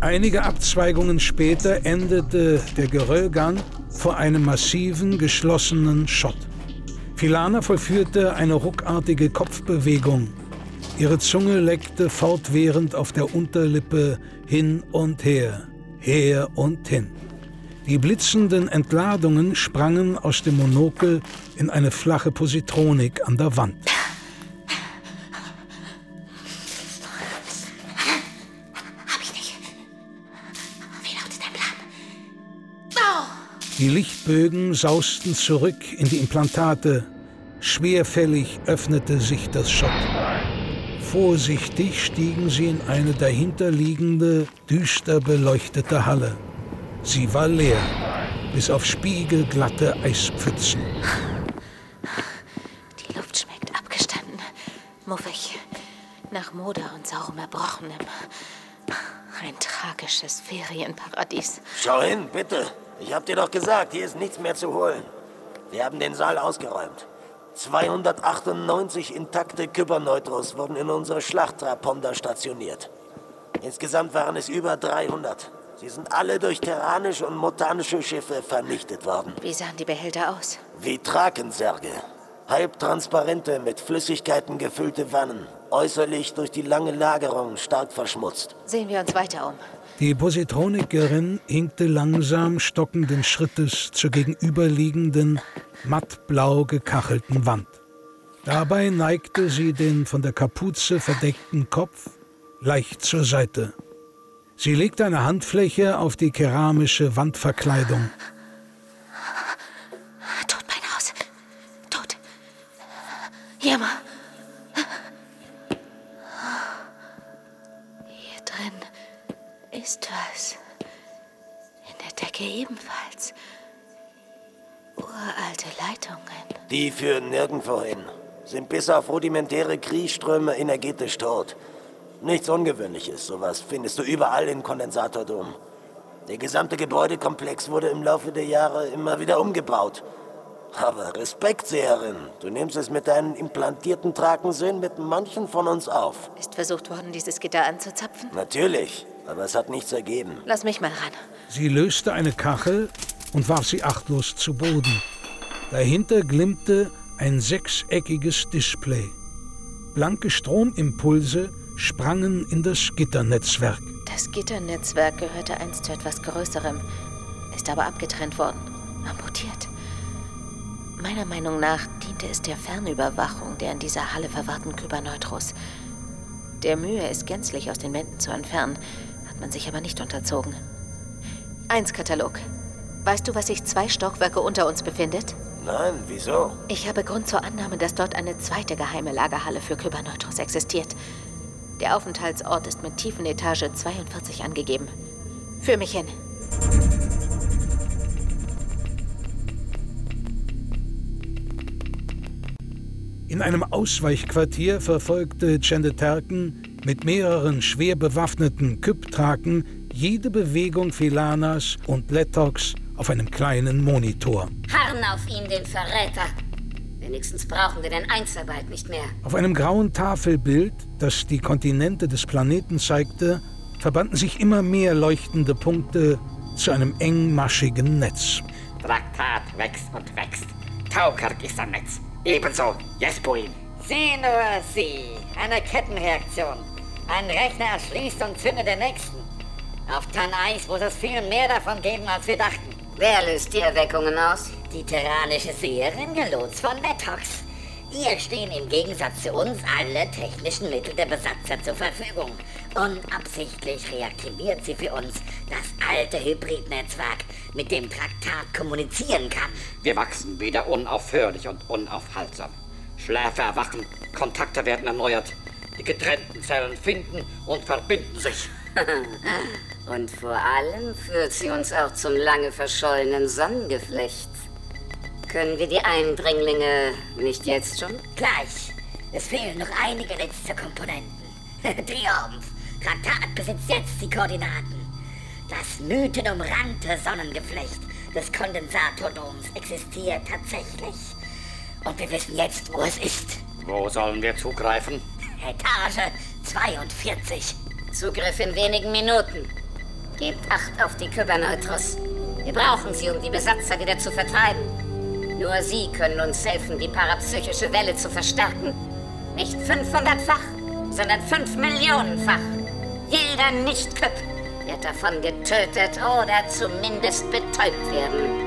Einige Abzweigungen später endete der Geröllgang vor einem massiven, geschlossenen Schott. Filana vollführte eine ruckartige Kopfbewegung. Ihre Zunge leckte fortwährend auf der Unterlippe hin und her, her und hin. Die blitzenden Entladungen sprangen aus dem Monokel in eine flache Positronik an der Wand. Die Lichtbögen sausten zurück in die Implantate. Schwerfällig öffnete sich das Schott. Vorsichtig stiegen sie in eine dahinterliegende, düster beleuchtete Halle. Sie war leer, bis auf spiegelglatte Eispfützen. Die Luft schmeckt abgestanden, muffig, nach Moder und saurem Erbrochenem. Ein tragisches Ferienparadies. Schau hin, bitte. Ich hab dir doch gesagt, hier ist nichts mehr zu holen. Wir haben den Saal ausgeräumt. 298 intakte Kyberneutros wurden in unserer Schlachtraponda stationiert. Insgesamt waren es über 300. Sie sind alle durch terranische und motanische Schiffe vernichtet worden. Wie sahen die Behälter aus? Wie Trakensärge. Halbtransparente, mit Flüssigkeiten gefüllte Wannen. Äußerlich durch die lange Lagerung stark verschmutzt. Sehen wir uns weiter um. Die Positronikerin hinkte langsam stockenden Schrittes zur gegenüberliegenden, mattblau gekachelten Wand. Dabei neigte sie den von der Kapuze verdeckten Kopf leicht zur Seite. Sie legte eine Handfläche auf die keramische Wandverkleidung. Tot, mein Haus. Tot. Jammer. Hier drin ist was. In der Decke ebenfalls. Uralte Leitungen. Die führen nirgendwo hin. Sind bis auf rudimentäre Kriechströme energetisch tot. Nichts Ungewöhnliches. Sowas findest du überall in Kondensatordom. Der gesamte Gebäudekomplex wurde im Laufe der Jahre immer wieder umgebaut. Aber Respekt, Seherin. Du nimmst es mit deinen implantierten Trakensinn mit manchen von uns auf. Ist versucht worden, dieses Gitter anzuzapfen? Natürlich. Aber es hat nichts ergeben. Lass mich mal ran. Sie löste eine Kachel und warf sie achtlos zu Boden. Dahinter glimmte ein sechseckiges Display. Blanke Stromimpulse sprangen in das Gitternetzwerk. Das Gitternetzwerk gehörte einst zu etwas Größerem, ist aber abgetrennt worden, amputiert. Meiner Meinung nach diente es der Fernüberwachung der in dieser Halle verwahrten Kyberneutros. Der Mühe, es gänzlich aus den Wänden zu entfernen, hat man sich aber nicht unterzogen. Eins Katalog. Weißt du, was sich zwei Stockwerke unter uns befindet? Nein, wieso? Ich habe Grund zur Annahme, dass dort eine zweite geheime Lagerhalle für Kyberneutros existiert. Der Aufenthaltsort ist mit Tiefenetage 42 angegeben. Führ mich hin. In einem Ausweichquartier verfolgte Chendeterken mit mehreren schwer bewaffneten Kyptraken jede Bewegung Filanas und Letox auf einem kleinen Monitor. Harren auf ihn, den Verräter. Wenigstens brauchen wir den Einzelwald nicht mehr. Auf einem grauen Tafelbild, das die Kontinente des Planeten zeigte, verbanden sich immer mehr leuchtende Punkte zu einem engmaschigen Netz. Traktat wächst und wächst. Taukark ist am Netz. Ebenso Jespuin. Sieh nur, sieh. Eine Kettenreaktion. Ein Rechner erschließt und zündet den nächsten. Auf Tanais muss es viel mehr davon geben, als wir dachten. Wer löst die Erweckungen aus? Die tyrannische Seherin Gelots von Metox. Ihr stehen im Gegensatz zu uns alle technischen Mittel der Besatzer zur Verfügung. Unabsichtlich reaktiviert sie für uns das alte Hybridnetzwerk, mit dem Traktat kommunizieren kann. Wir wachsen wieder unaufhörlich und unaufhaltsam. Schläfer erwachen, Kontakte werden erneuert. Die getrennten Zellen finden und verbinden sich. [laughs] und vor allem führt sie uns auch zum lange verschollenen Sonnengeflecht. Können wir die Eindringlinge nicht jetzt schon? Gleich. Es fehlen noch einige letzte Komponenten. [laughs] Triumph. Traktat besitzt jetzt die Koordinaten. Das mythenumrannte Sonnengeflecht des Kondensatordoms existiert tatsächlich. Und wir wissen jetzt, wo es ist. Wo sollen wir zugreifen? Etage 42. Zugriff in wenigen Minuten. Gebt Acht auf die Kyberneutros. Wir brauchen sie, um die Besatzer wieder zu vertreiben. Nur sie können uns helfen, die parapsychische Welle zu verstärken. Nicht 500-fach, sondern 5 Millionenfach. Jeder Nicht-Kyp wird davon getötet oder zumindest betäubt werden.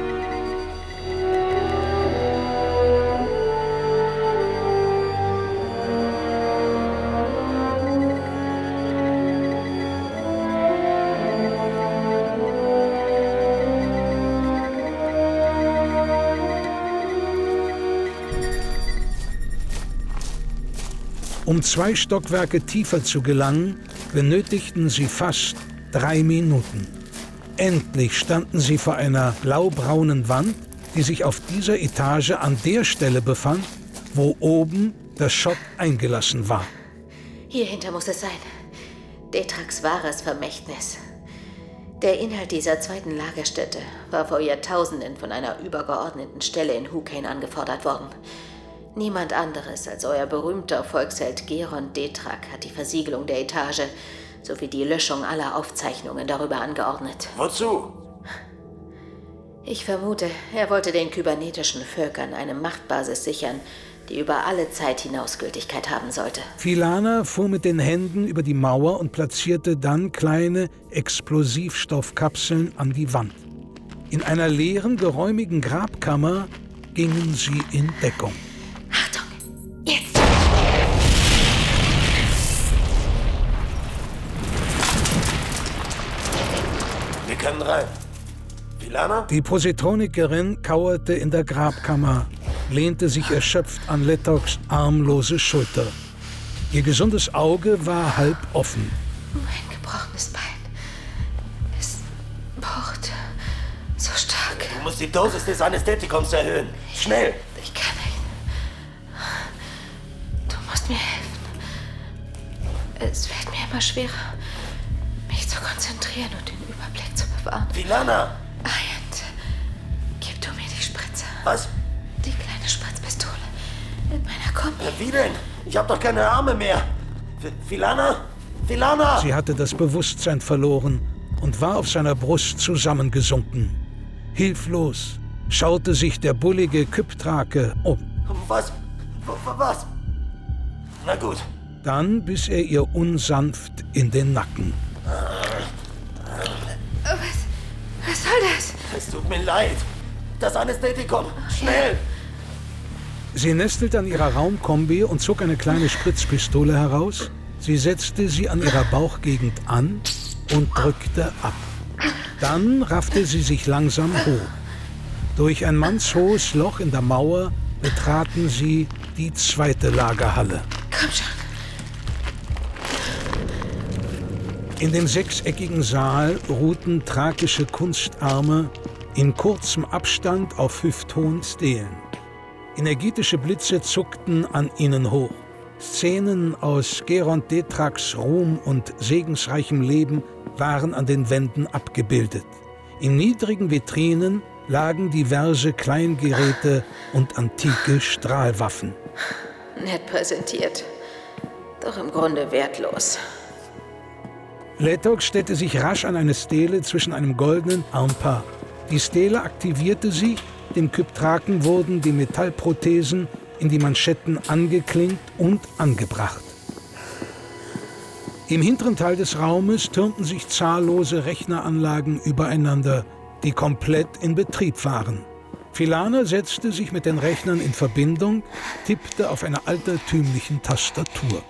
Um zwei Stockwerke tiefer zu gelangen, benötigten sie fast drei Minuten. Endlich standen sie vor einer blaubraunen Wand, die sich auf dieser Etage an der Stelle befand, wo oben das Schott eingelassen war. Hierhinter muss es sein. Detrax wahres Vermächtnis. Der Inhalt dieser zweiten Lagerstätte war vor Jahrtausenden von einer übergeordneten Stelle in Hukane angefordert worden. Niemand anderes als euer berühmter Volksheld Geron Detrak hat die Versiegelung der Etage sowie die Löschung aller Aufzeichnungen darüber angeordnet. Wozu? Ich vermute, er wollte den kybernetischen Völkern eine Machtbasis sichern, die über alle Zeit hinaus Gültigkeit haben sollte. Filana fuhr mit den Händen über die Mauer und platzierte dann kleine Explosivstoffkapseln an die Wand. In einer leeren, geräumigen Grabkammer gingen sie in Deckung. Können rein. Vilana? Die Positronikerin kauerte in der Grabkammer, lehnte sich erschöpft an Letoks armlose Schulter. Ihr gesundes Auge war halb offen. Mein gebrochenes Bein. Es pocht so stark. Du musst die Dosis des Anästhetikums erhöhen. Schnell! Ich kann nicht. Du musst mir helfen. Es fällt mir immer schwerer, mich zu konzentrieren und bewahren. Vilana! Ayant, gib du mir die Spritze. Was? Die kleine Spritzpistole in meiner Kombi. Wie denn? Ich hab doch keine Arme mehr. Vilana? Vilana! Sie hatte das Bewusstsein verloren und war auf seiner Brust zusammengesunken. Hilflos schaute sich der bullige Kyptrake um. Was? Was? Na gut. Dann biss er ihr unsanft in den Nacken. Was, was soll das? Es tut mir leid. Das Anästhetikum. Schnell! Sie nestelte an ihrer Raumkombi und zog eine kleine Spritzpistole heraus. Sie setzte sie an ihrer Bauchgegend an und drückte ab. Dann raffte sie sich langsam hoch. Durch ein mannshohes Loch in der Mauer betraten sie die zweite Lagerhalle. Komm schon. In dem sechseckigen Saal ruhten thrakische Kunstarme in kurzem Abstand auf hüfthohen Stelen. Energetische Blitze zuckten an ihnen hoch. Szenen aus Geront Detraks Ruhm und segensreichem Leben waren an den Wänden abgebildet. In niedrigen Vitrinen lagen diverse Kleingeräte und antike Strahlwaffen. Nett präsentiert, doch im Grunde wertlos. Letok stellte sich rasch an eine Stele zwischen einem goldenen Armpaar. Die Stele aktivierte sich, dem Kyptraken wurden die Metallprothesen in die Manschetten angeklinkt und angebracht. Im hinteren Teil des Raumes türmten sich zahllose Rechneranlagen übereinander, die komplett in Betrieb waren. Filana setzte sich mit den Rechnern in Verbindung, tippte auf einer altertümlichen Tastatur.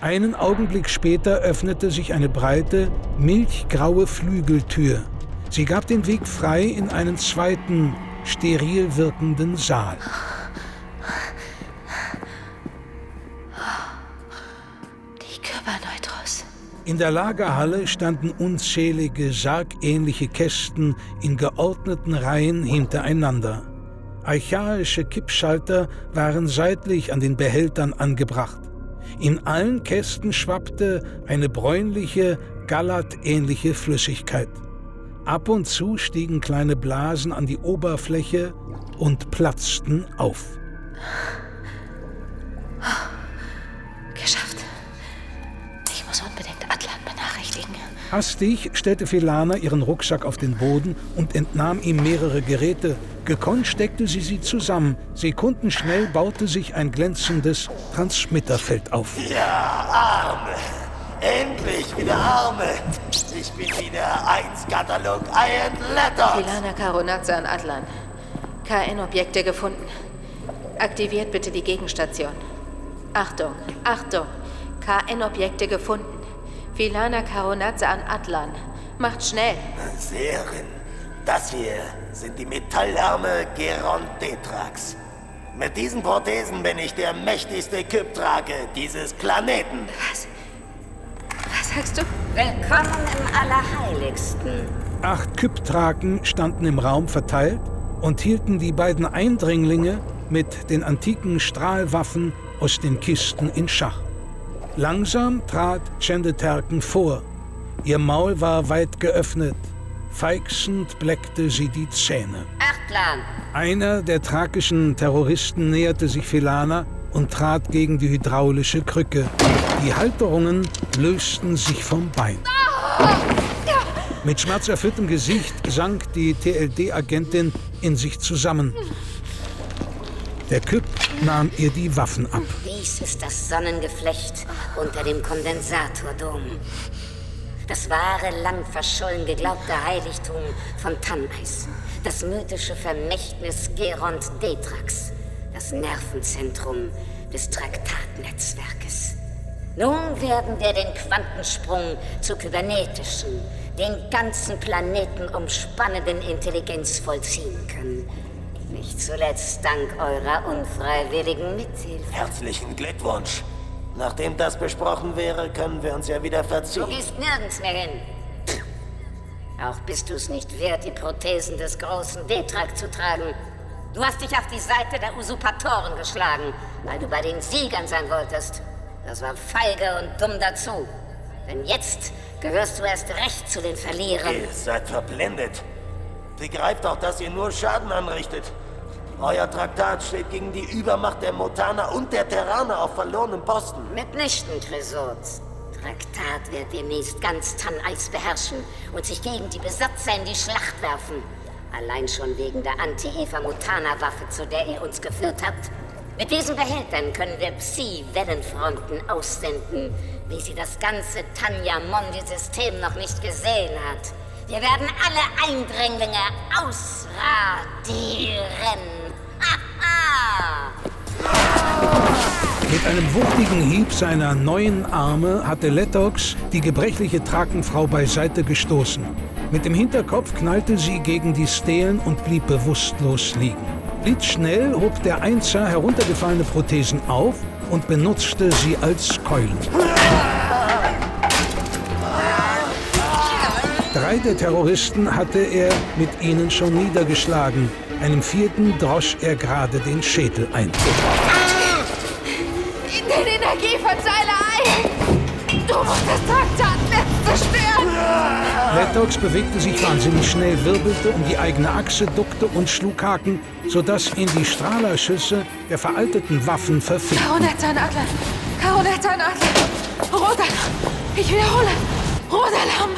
Einen Augenblick später öffnete sich eine breite, milchgraue Flügeltür. Sie gab den Weg frei in einen zweiten, steril wirkenden Saal. Die Kyberneutros. In der Lagerhalle standen unzählige sargähnliche Kästen in geordneten Reihen hintereinander. Archaische Kippschalter waren seitlich an den Behältern angebracht. In allen Kästen schwappte eine bräunliche, gallatähnliche Flüssigkeit. Ab und zu stiegen kleine Blasen an die Oberfläche und platzten auf. Hastig stellte Felana ihren Rucksack auf den Boden und entnahm ihm mehrere Geräte. Gekonnt steckte sie sie zusammen. Sekundenschnell baute sich ein glänzendes Transmitterfeld auf. Ja, Arme. Endlich wieder Arme. Ich bin wieder 1-Katalog Iron Letter. Filana Karonatze an Atlan. KN-Objekte gefunden. Aktiviert bitte die Gegenstation. Achtung, Achtung. KN-Objekte gefunden. Filana Karonatze an Atlan. Macht schnell. Serien. Das hier sind die Metallarme Gerontetrax. Mit diesen Prothesen bin ich der mächtigste Kyptrake dieses Planeten. Was? Was sagst du? Willkommen im Allerheiligsten. Acht Kyptraken standen im Raum verteilt und hielten die beiden Eindringlinge mit den antiken Strahlwaffen aus den Kisten in Schach. Langsam trat Chendeterken vor. Ihr Maul war weit geöffnet. Feixend bleckte sie die Zähne. Achtlan. Einer der thrakischen Terroristen näherte sich Filana und trat gegen die hydraulische Krücke. Die Halterungen lösten sich vom Bein. Mit schmerzerfülltem Gesicht sank die TLD-Agentin in sich zusammen. Der Küpp nahm ihr die Waffen ab. Dies ist das Sonnengeflecht unter dem Kondensatordom. Das wahre, lang verschollen geglaubte Heiligtum von Tanneis. Das mythische Vermächtnis Geront Detrax. Das Nervenzentrum des Traktatnetzwerkes. Nun werden wir den Quantensprung zur kybernetischen, den ganzen Planeten umspannenden Intelligenz vollziehen können. Nicht zuletzt dank eurer unfreiwilligen Mithilfe. Herzlichen Glückwunsch. Nachdem das besprochen wäre, können wir uns ja wieder Du verziehen. gehst nirgends mehr hin. Auch bist du es nicht wert, die Prothesen des großen Detrak zu tragen. Du hast dich auf die Seite der Usurpatoren geschlagen, weil du bei den Siegern sein wolltest. Das war feige und dumm dazu. Denn jetzt gehörst du erst recht zu den Verlierern. Ihr seid verblendet. Begreift doch, dass ihr nur Schaden anrichtet. Euer Traktat steht gegen die Übermacht der Mutaner und der Terraner auf verlorenem Posten. Mitnichten, Tresort. Traktat wird demnächst ganz Tanneis beherrschen und sich gegen die Besatzer in die Schlacht werfen. Allein schon wegen der Anti-Eva-Mutaner-Waffe, zu der ihr uns geführt habt. Mit diesen Behältern können wir Psi-Wellenfronten aussenden, wie sie das ganze Tanja-Mondi-System noch nicht gesehen hat. Wir werden alle Eindringlinge ausradieren. Mit einem wuchtigen Hieb seiner neuen Arme hatte Lettox die gebrechliche Trakenfrau beiseite gestoßen. Mit dem Hinterkopf knallte sie gegen die Stelen und blieb bewusstlos liegen. Blitzschnell hob der Einser heruntergefallene Prothesen auf und benutzte sie als Keulen. Drei der Terroristen hatte er mit ihnen schon niedergeschlagen. Einem vierten drosch er gerade den Schädel ein. In den Energieverzeiler ein! Du musst das Traktatnetz zerstören! Letox bewegte sich wahnsinnig schnell, wirbelte um die eigene Achse, duckte und schlug Haken, sodass ihn die Strahlerschüsse der veralteten Waffen verfehlten. Karonetzahnadler! Karonetzahnadler! Rotalarm! Ich wiederhole! Rotalarm!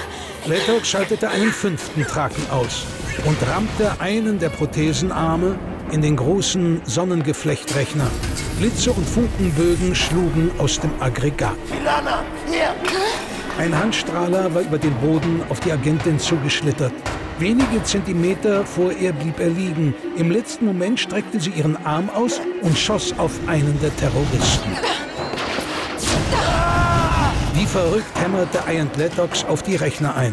Letox schaltete einen fünften Traken aus und rammte einen der Prothesenarme in den großen Sonnengeflechtrechner. Blitze und Funkenbögen schlugen aus dem Aggregat. Milana, hier! Ein Handstrahler war über den Boden auf die Agentin zugeschlittert. Wenige Zentimeter vor ihr blieb er liegen. Im letzten Moment streckte sie ihren Arm aus und schoss auf einen der Terroristen. Wie verrückt hämmerte Iant Lettox auf die Rechner ein.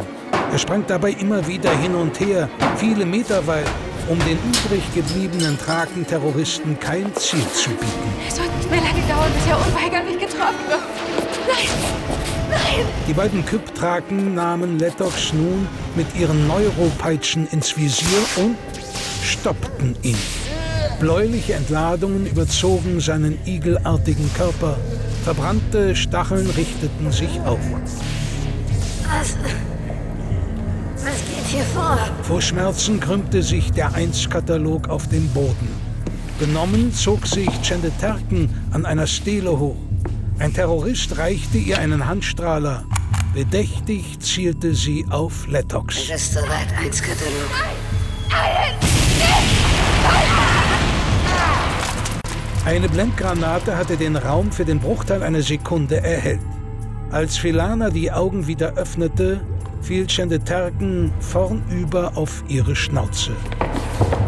Er sprang dabei immer wieder hin und her, viele Meter weit, um den übrig gebliebenen Traken-Terroristen kein Ziel zu bieten. Es wird nicht mehr lange dauern, bis er unweigerlich getroffen wird. Nein! Nein! Die beiden Kyp-Traken nahmen Lettox nun mit ihren Neuropeitschen ins Visier und stoppten ihn. Bläuliche Entladungen überzogen seinen igelartigen Körper. Verbrannte Stacheln richteten sich auf. Was? Was geht hier vor? Vor Schmerzen krümmte sich der Einskatalog auf den Boden. Benommen zog sich Chendeterken an einer Stele hoch. Ein Terrorist reichte ihr einen Handstrahler. Bedächtig zielte sie auf Lettox. Es ist soweit, Einskatalog. Eine Blendgranate hatte den Raum für den Bruchteil einer Sekunde erhellt. Als Filana die Augen wieder öffnete, fiel Chendeterken vornüber auf ihre Schnauze.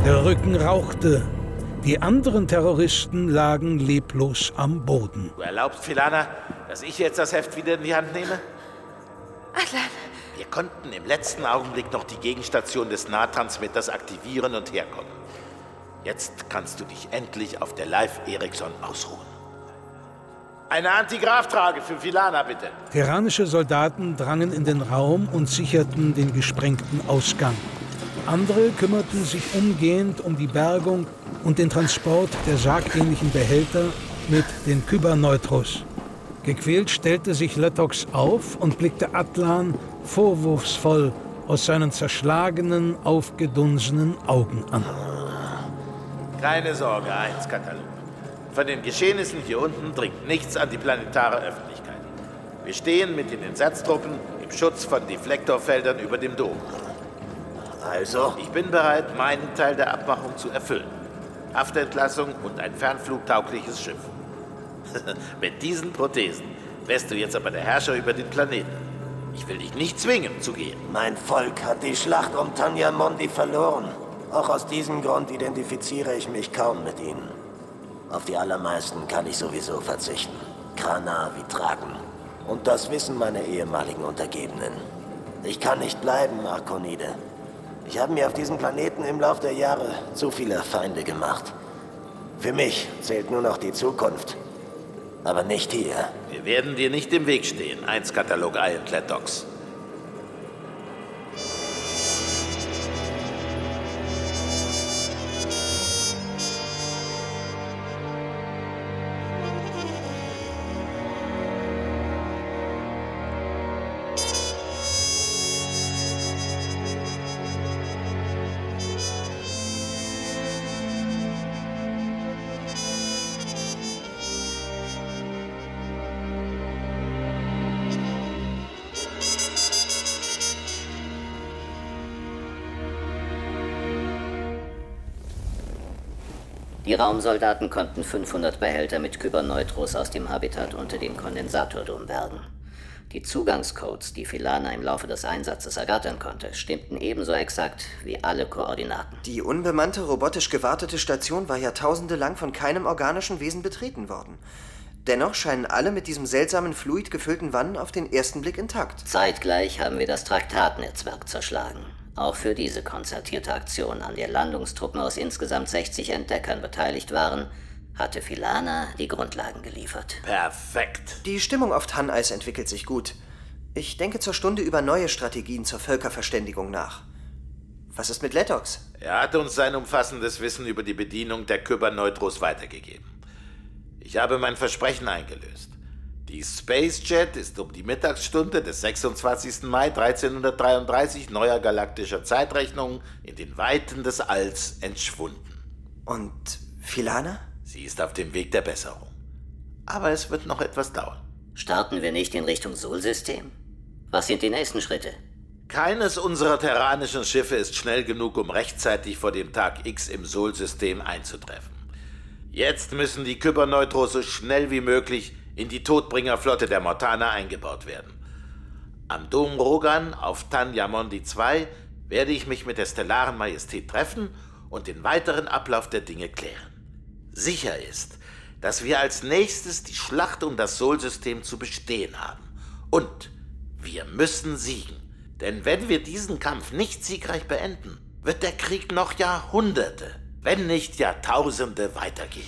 Der Rücken rauchte. Die anderen Terroristen lagen leblos am Boden. Du erlaubst, Filana, dass ich jetzt das Heft wieder in die Hand nehme? Adlan! Wir konnten im letzten Augenblick noch die Gegenstation des Nahtransmitters aktivieren und herkommen. Jetzt kannst du dich endlich auf der Live Ericsson ausruhen. Eine Antigraftrage für Filana, bitte. Terranische Soldaten drangen in den Raum und sicherten den gesprengten Ausgang. Andere kümmerten sich umgehend um die Bergung und den Transport der sargähnlichen Behälter mit den Kyberneutros. Gequält stellte sich Lettox auf und blickte Atlan vorwurfsvoll aus seinen zerschlagenen, aufgedunsenen Augen an. Keine Sorge, eins, Katalog. Von den Geschehnissen hier unten dringt nichts an die planetare Öffentlichkeit. Wir stehen mit den Entsatztruppen im Schutz von Deflektorfeldern über dem Dom. Also? Ich bin bereit, meinen Teil der Abmachung zu erfüllen. Haftentlassung und ein fernflugtaugliches Schiff. [laughs] mit diesen Prothesen wärst du jetzt aber der Herrscher über den Planeten. Ich will dich nicht zwingen zu gehen. Mein Volk hat die Schlacht um Tanja Mondi verloren. Auch aus diesem Grund identifiziere ich mich kaum mit ihnen. Auf die allermeisten kann ich sowieso verzichten. Krana wie Tragen. Und das wissen meine ehemaligen Untergebenen. Ich kann nicht bleiben, Arkonide. Ich habe mir auf diesem Planeten im Lauf der Jahre zu viele Feinde gemacht. Für mich zählt nur noch die Zukunft. Aber nicht hier. Wir werden dir nicht im Weg stehen, eins Katalog Ironclad Docs. Raumsoldaten konnten 500 Behälter mit Kyberneutros aus dem Habitat unter dem Kondensatordom bergen. Die Zugangscodes, die Filana im Laufe des Einsatzes ergattern konnte, stimmten ebenso exakt wie alle Koordinaten. Die unbemannte, robotisch gewartete Station war jahrtausende lang von keinem organischen Wesen betreten worden. Dennoch scheinen alle mit diesem seltsamen Fluid gefüllten Wannen auf den ersten Blick intakt. Zeitgleich haben wir das Traktatnetzwerk zerschlagen. Auch für diese konzertierte Aktion, an der Landungstruppen aus insgesamt 60 Entdeckern beteiligt waren, hatte Filana die Grundlagen geliefert. Perfekt. Die Stimmung auf Tanneis entwickelt sich gut. Ich denke zur Stunde über neue Strategien zur Völkerverständigung nach. Was ist mit Letox? Er hat uns sein umfassendes Wissen über die Bedienung der Kyberneutros weitergegeben. Ich habe mein Versprechen eingelöst. Die Spacejet ist um die Mittagsstunde des 26. Mai 1333 neuer galaktischer Zeitrechnung in den Weiten des Alls entschwunden. Und Filana? Sie ist auf dem Weg der Besserung. Aber es wird noch etwas dauern. Starten wir nicht in Richtung Sol-System? Was sind die nächsten Schritte? Keines unserer terranischen Schiffe ist schnell genug, um rechtzeitig vor dem Tag X im Sol-System einzutreffen. Jetzt müssen die Kyberneutros so schnell wie möglich in die Todbringerflotte der Mortana eingebaut werden. Am Dom Rogan auf Tanyamondi 2 werde ich mich mit der Stellaren Majestät treffen und den weiteren Ablauf der Dinge klären. Sicher ist, dass wir als nächstes die Schlacht um das Sol-System zu bestehen haben. Und wir müssen siegen. Denn wenn wir diesen Kampf nicht siegreich beenden, wird der Krieg noch Jahrhunderte, wenn nicht Jahrtausende weitergehen.